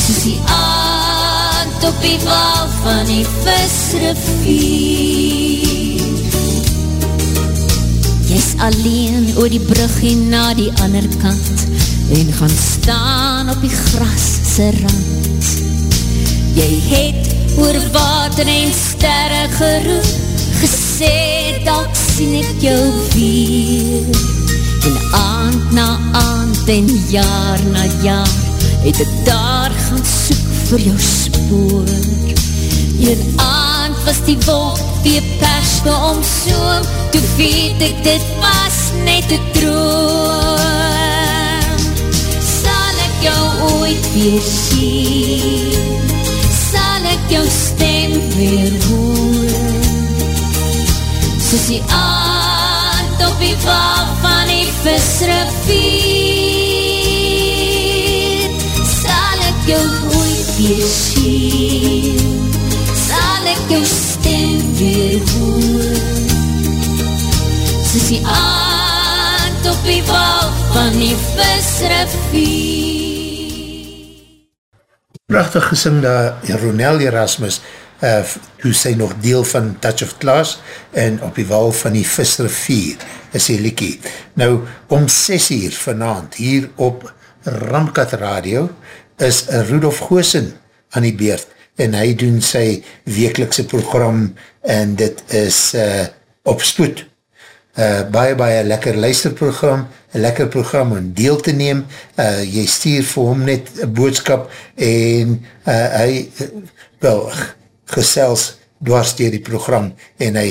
soos die aand op die wal van die visrivier. Jy's alleen oor die brug en na die ander kant en gaan staan op die gras se rand. Jy het oor water en sterre geroep, gesê dalk sien ek jou weer. En jaar na jaar het ek daar gaan soek vir jou spoor. Een aand was die wolk die pers vir omsoom, toe weet ek dit was net een droom. Sal ek jou ooit weer sien, sal ek jou stem weer hoor, soos die aand op die die visrivier, sal ek jou ooit weer sien, sal ek jou stem weer hoor, soos die aand op die wal van die visrivier. Prachtig gesing daar Ronel Erasmus, uh, toe sy nog deel van Touch of Class en op die wal van die Visrivier is die liekie. Nou, om 6 uur vanavond hier op Ramkat Radio is Rudolf Goosen aan die beurt en hy doen sy wekelikse program en dit is uh, op spoed. Uh, baie, baie lekker luisterprogram, een lekker program om deel te neem, uh, jy stuur vir hom net boodskap en uh, hy, wel, gesels dwars dier die program en hy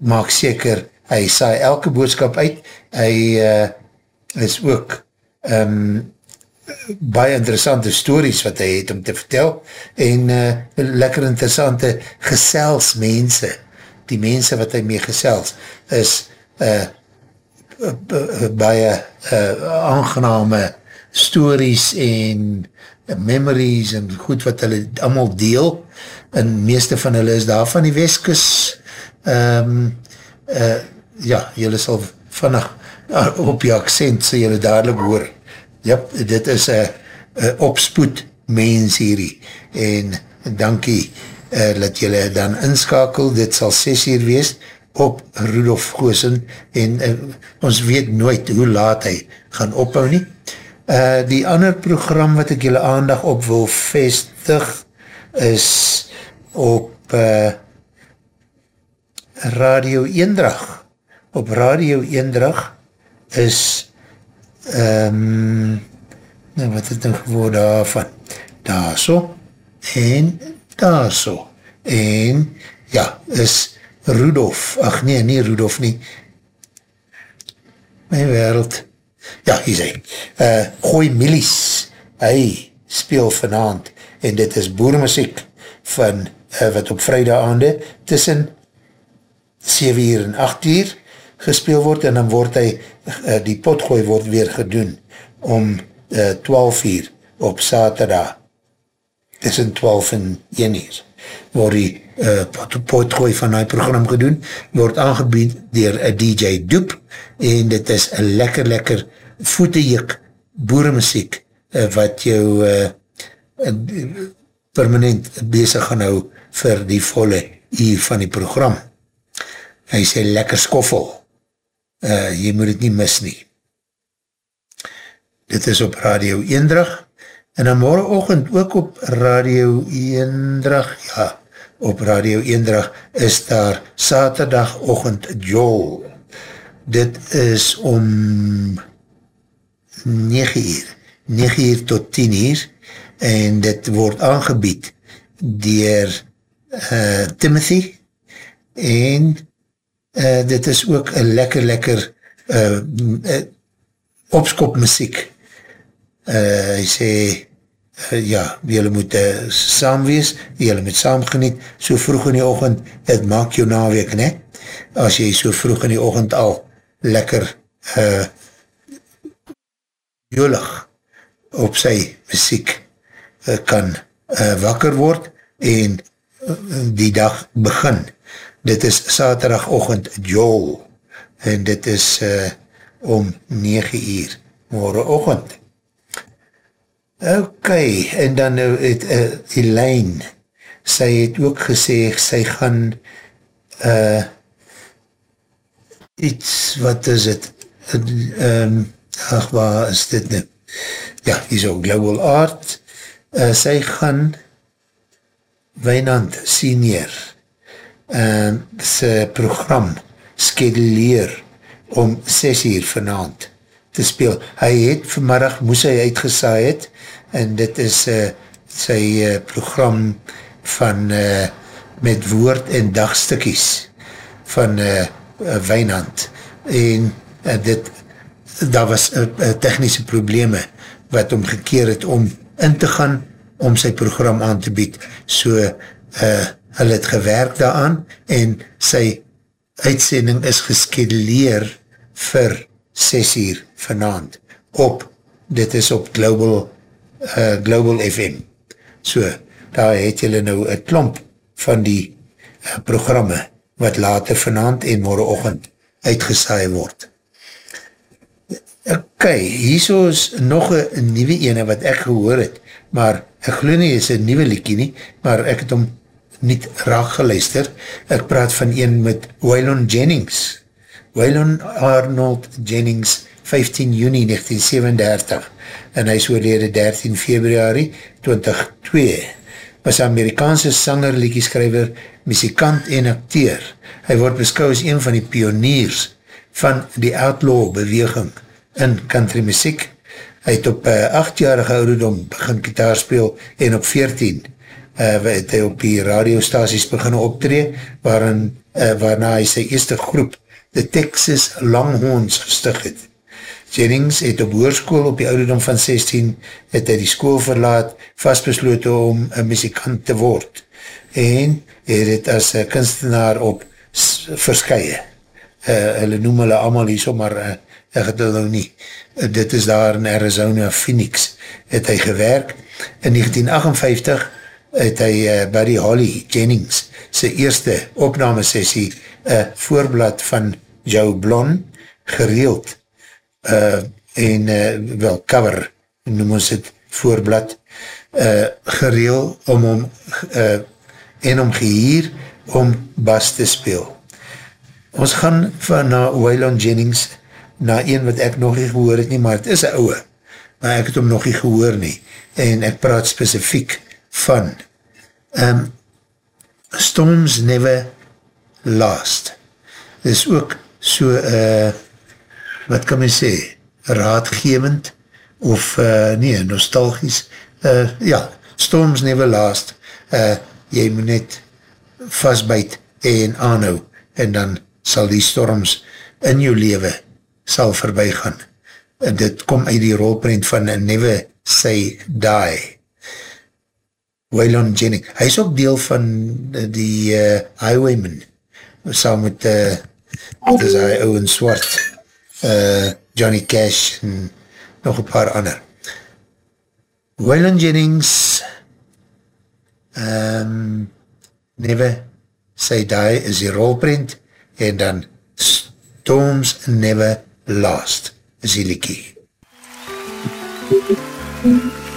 maak seker, hy saai elke boodskap uit, hy uh, is ook um, baie interessante stories wat hy het om te vertel en uh, lekker interessante gesels mense, die mense wat hy mee gesels, is uh, baie uh, aangename stories en memories en goed wat hulle allemaal deel en meeste van hulle is daar van die Weskus. Um, uh, ja, julle sal vannig uh, op die accent sal julle dadelijk hoor. Jep, dit is een opspoed mens hierdie. En dankie uh, dat julle dan inskakel, dit sal 6 uur wees op Rudolf Goosen. En uh, ons weet nooit hoe laat hy gaan ophou nie. Uh, die ander program wat ek julle aandag op wil vestig is op uh, Radio Eendrag. Op Radio Eendrag is um, nou wat het nou geword daarvan? Daar so en daar so en ja, is Rudolf, ach nee, nie Rudolf nie, my wereld, ja, hier sê, uh, Gooi Milies, hy speel vanavond, en dit is boermuziek van, uh, wat op vrijdag aande, tussen 7 uur en 8 uur gespeel word, en dan word hy, uh, die potgooi word weer gedoen, om uh, 12 uur op saterdag, tussen 12 en 1 uur word die uh, potgooi van die program gedoen, word aangebied dier een DJ Doep, en dit is een lekker lekker voetejik boeremuziek, uh, wat jou uh, uh, permanent bezig gaan hou vir die volle uur van die program. Hy sê lekker skoffel, uh, jy moet het nie mis nie. Dit is op Radio Eendrag, En dan morgenochtend ook op Radio Eendrag, ja, op Radio Eendrag is daar saterdagochtend Joel. Dit is om 9 uur, 9 uur tot 10 uur en dit word aangebied dier uh, Timothy en uh, dit is ook een lekker lekker uh, uh, opskop muziek uh, hy sê, uh, ja, jylle moet uh, saam wees, jylle moet saam geniet, so vroeg in die ochend, het maak jou naweek, ne? As jy so vroeg in die ochend al lekker uh, jolig op sy muziek uh, kan uh, wakker word en uh, die dag begin. Dit is saterdag ochend Joel en dit is uh, om 9 uur morgen ochend. Ok, en dan nou het uh, Elaine, sy het ook gesê, sy gaan uh, iets, wat is het, um, ach, waar is dit nou? Ja, hier is ook Global Art, uh, sy gaan Wijnand Senior um, sy program skeduleer om 6 uur vanavond te speel. Hy het vanmiddag, moes hy uitgesaai het, en dit is uh, sy uh, program van uh, met woord en dagstukkies van uh, Wijnand. En uh, dit, daar was uh, uh, technische probleme wat omgekeer het om in te gaan om sy program aan te bied. So, uh, hulle het gewerk daaraan en sy uitsending is geskeduleer vir 6 uur vanavond op, dit is op Global, uh, Global FM. So, daar het julle nou een klomp van die uh, programme wat later vanavond en morgenochtend uitgesaai word. Ok, hierso is nog een nieuwe ene wat ek gehoor het, maar ek geloof nie is een nieuwe liekie nie, maar ek het om niet raak geluister. Ek praat van een met Waylon Jennings. Waylon Arnold Jennings, 15 juni 1937, en hy is oorlede 13 februari 2002, was Amerikaanse sanger, liedjeskrijver, muzikant en acteur. Hy word beskou as een van die pioniers van die outlaw beweging in country muziek. Hy het op uh, 8-jarige ouderdom begin gitaar speel en op 14 uh, het hy op die radiostaties begin optree waarin, uh, waarna hy sy eerste groep The Texas Longhorns gestig het. Jennings het op hoerskoel op die ouderdom van 16 het hy die school verlaat vastbesloot om een muzikant te word en het het as kunstenaar op verskye. Uh, hulle noem hulle allemaal hier so, maar uh, ek het hulle nou nie. Dit is daar in Arizona, Phoenix, het hy gewerk. In 1958 het hy uh, Buddy Holly Jennings sy eerste opnamesessie uh, voorblad van Joe Blon gereeld uh, en uh, wel cover noem ons het voorblad uh, gereel om om uh, en om gehier om bas te speel ons gaan van na Waylon Jennings na een wat ek nog nie gehoor het nie, maar het is een ouwe, maar ek het hom nog nie gehoor nie, en ek praat specifiek van um, Storms Never Last. Dit is ook so, uh, wat kan men sê, raadgevend, of uh, nee, nostalgisch, uh, ja, Storms Never Last, uh, jy moet net vastbuit en aanhou, en dan sal die storms in jou leven sal voorbij gaan. En dit kom uit die rolprint van Never Say Die. Waylon Jennings, hy is ook deel van die uh, Highwayman, saam met, uh, is hy, ouwe swart, uh, Johnny Cash en nog een paar ander. Waylon Jennings, um, Never Say Die is die rolprint, en dan Storms Never Last is die liekie. Storms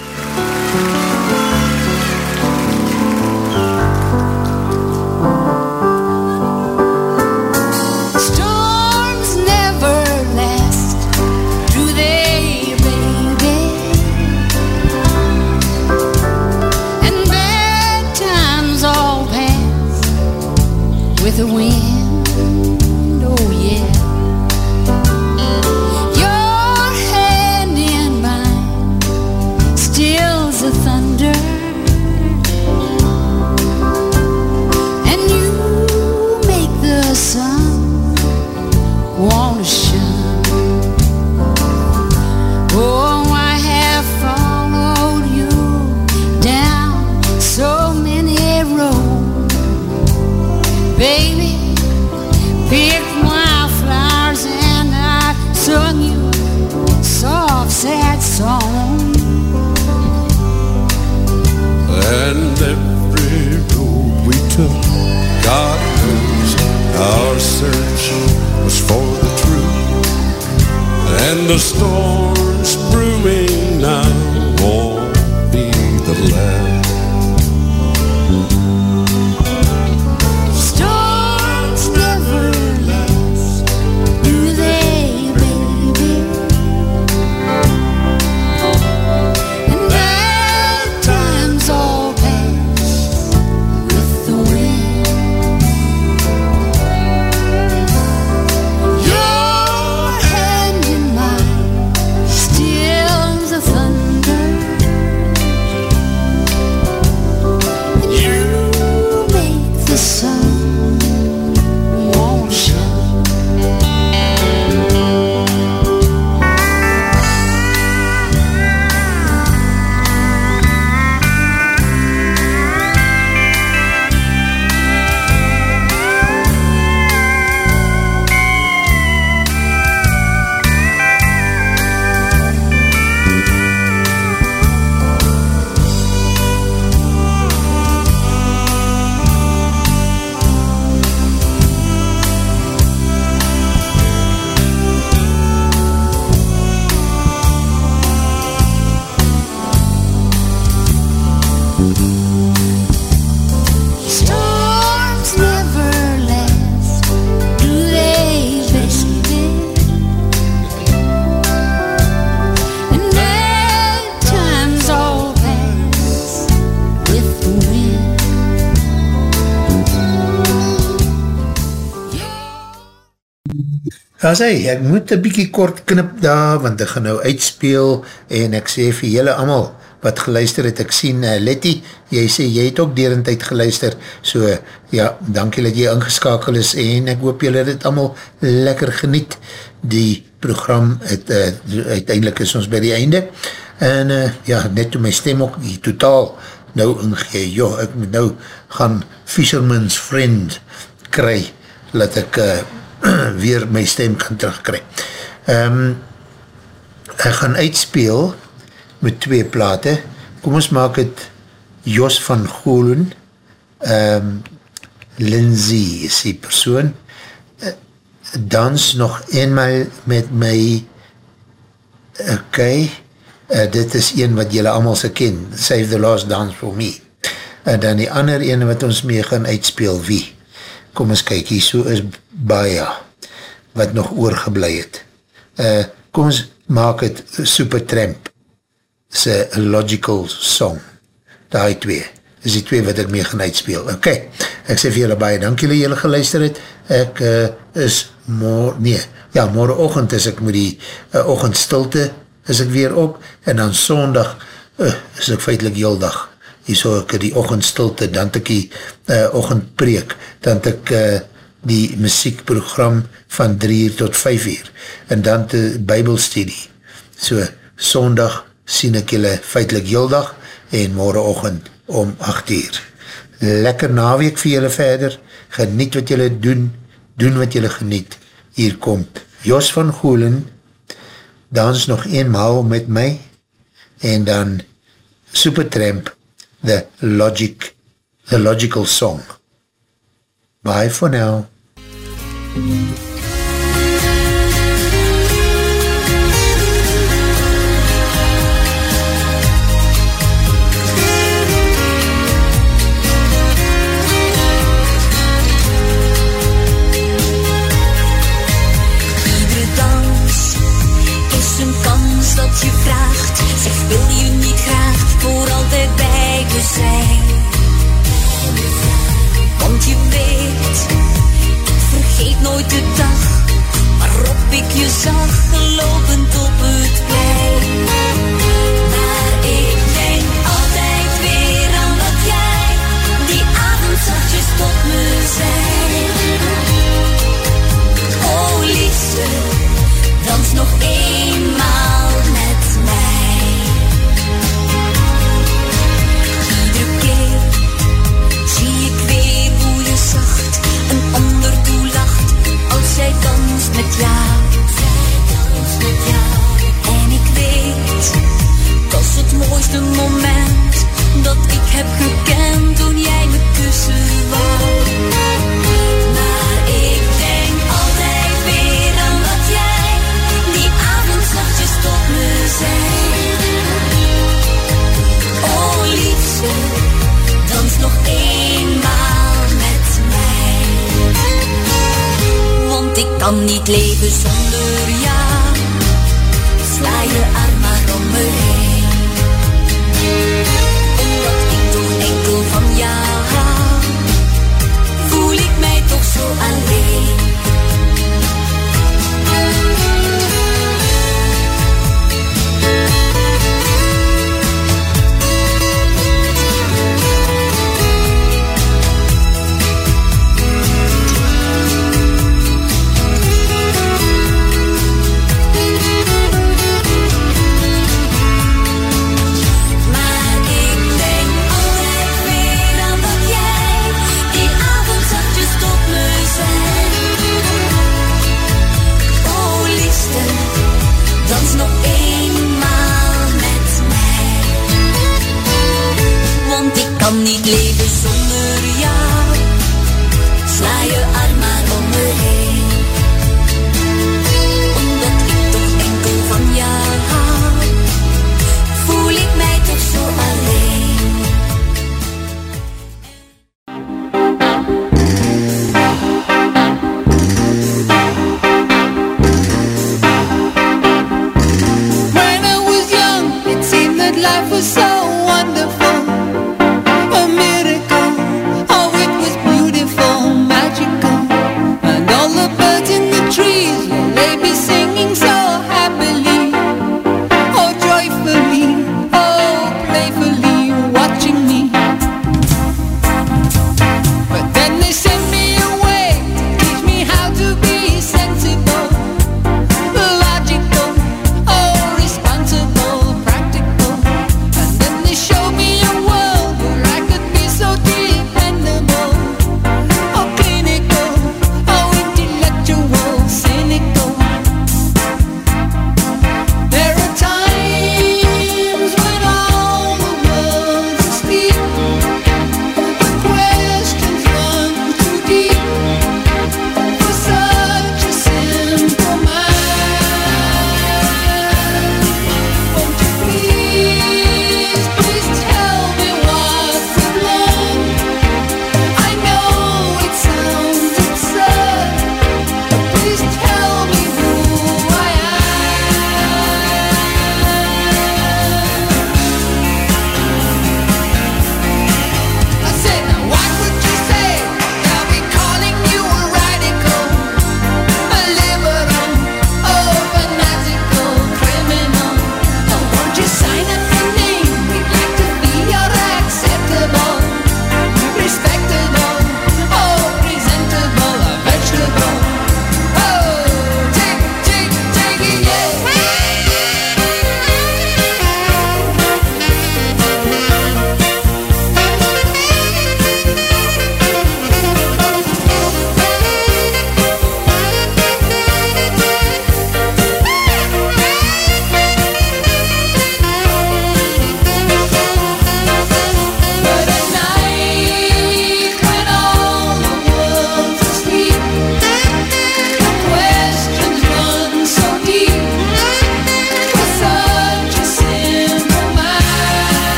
Daar sê, ek moet een bykie kort knip daar, want ek gaan nou uitspeel, en ek sê vir julle allemaal, wat geluister het, ek sien, uh, Letty, jy sê, jy het ook dierend uit geluister, so, ja, dankie dat jy ingeskakel is, en ek hoop julle het allemaal lekker geniet, die program, het, uh, uiteindelik is ons by die einde, en uh, ja, net toe my stem ook, die totaal, nou ingee, joh, ek moet nou gaan Fisherman's Friend kry, laat ek uh, weer my stem kan terugkry. Um, ek gaan uitspeel met twee plate, kom ons maak het Jos van Goelen, um, Lindsay is die persoon, uh, dans nog eenmaal met my, okay, uh, dit is een wat jylle allemaal se ken, Save the Last Dance for Me. En dan die ander ene wat ons mee gaan uitspeel, wie? Kom ons kyk, hier so is Baia, wat nog oorgeblij het. Uh, kom ons maak het Supertramp, sy Logical Song, die twee, is die twee wat ek mee gaan uitspeel. Ok, ek sê vir julle baie, dank julle julle geluister het, ek uh, is mor, nee, ja, morgenochtend is ek met die uh, ochendstilte, is ek weer op, en dan sondag uh, is ek feitlik heel dag, hier so ek die ochendstilte, dan ek die uh, ochendpreek, dan ek uh, die muziekprogram van 3 uur tot 5 uur, en dan die bybelstudie, so sondag sien ek julle feitlik heel dag, en morgenochtend om 8 uur. Lekker naweek vir julle verder, geniet wat julle doen, doen wat julle geniet, hier komt Jos van Goelen, dans nog eenmaal met my, en dan Supertramp, The Logic, The Logical Song. Bye for now.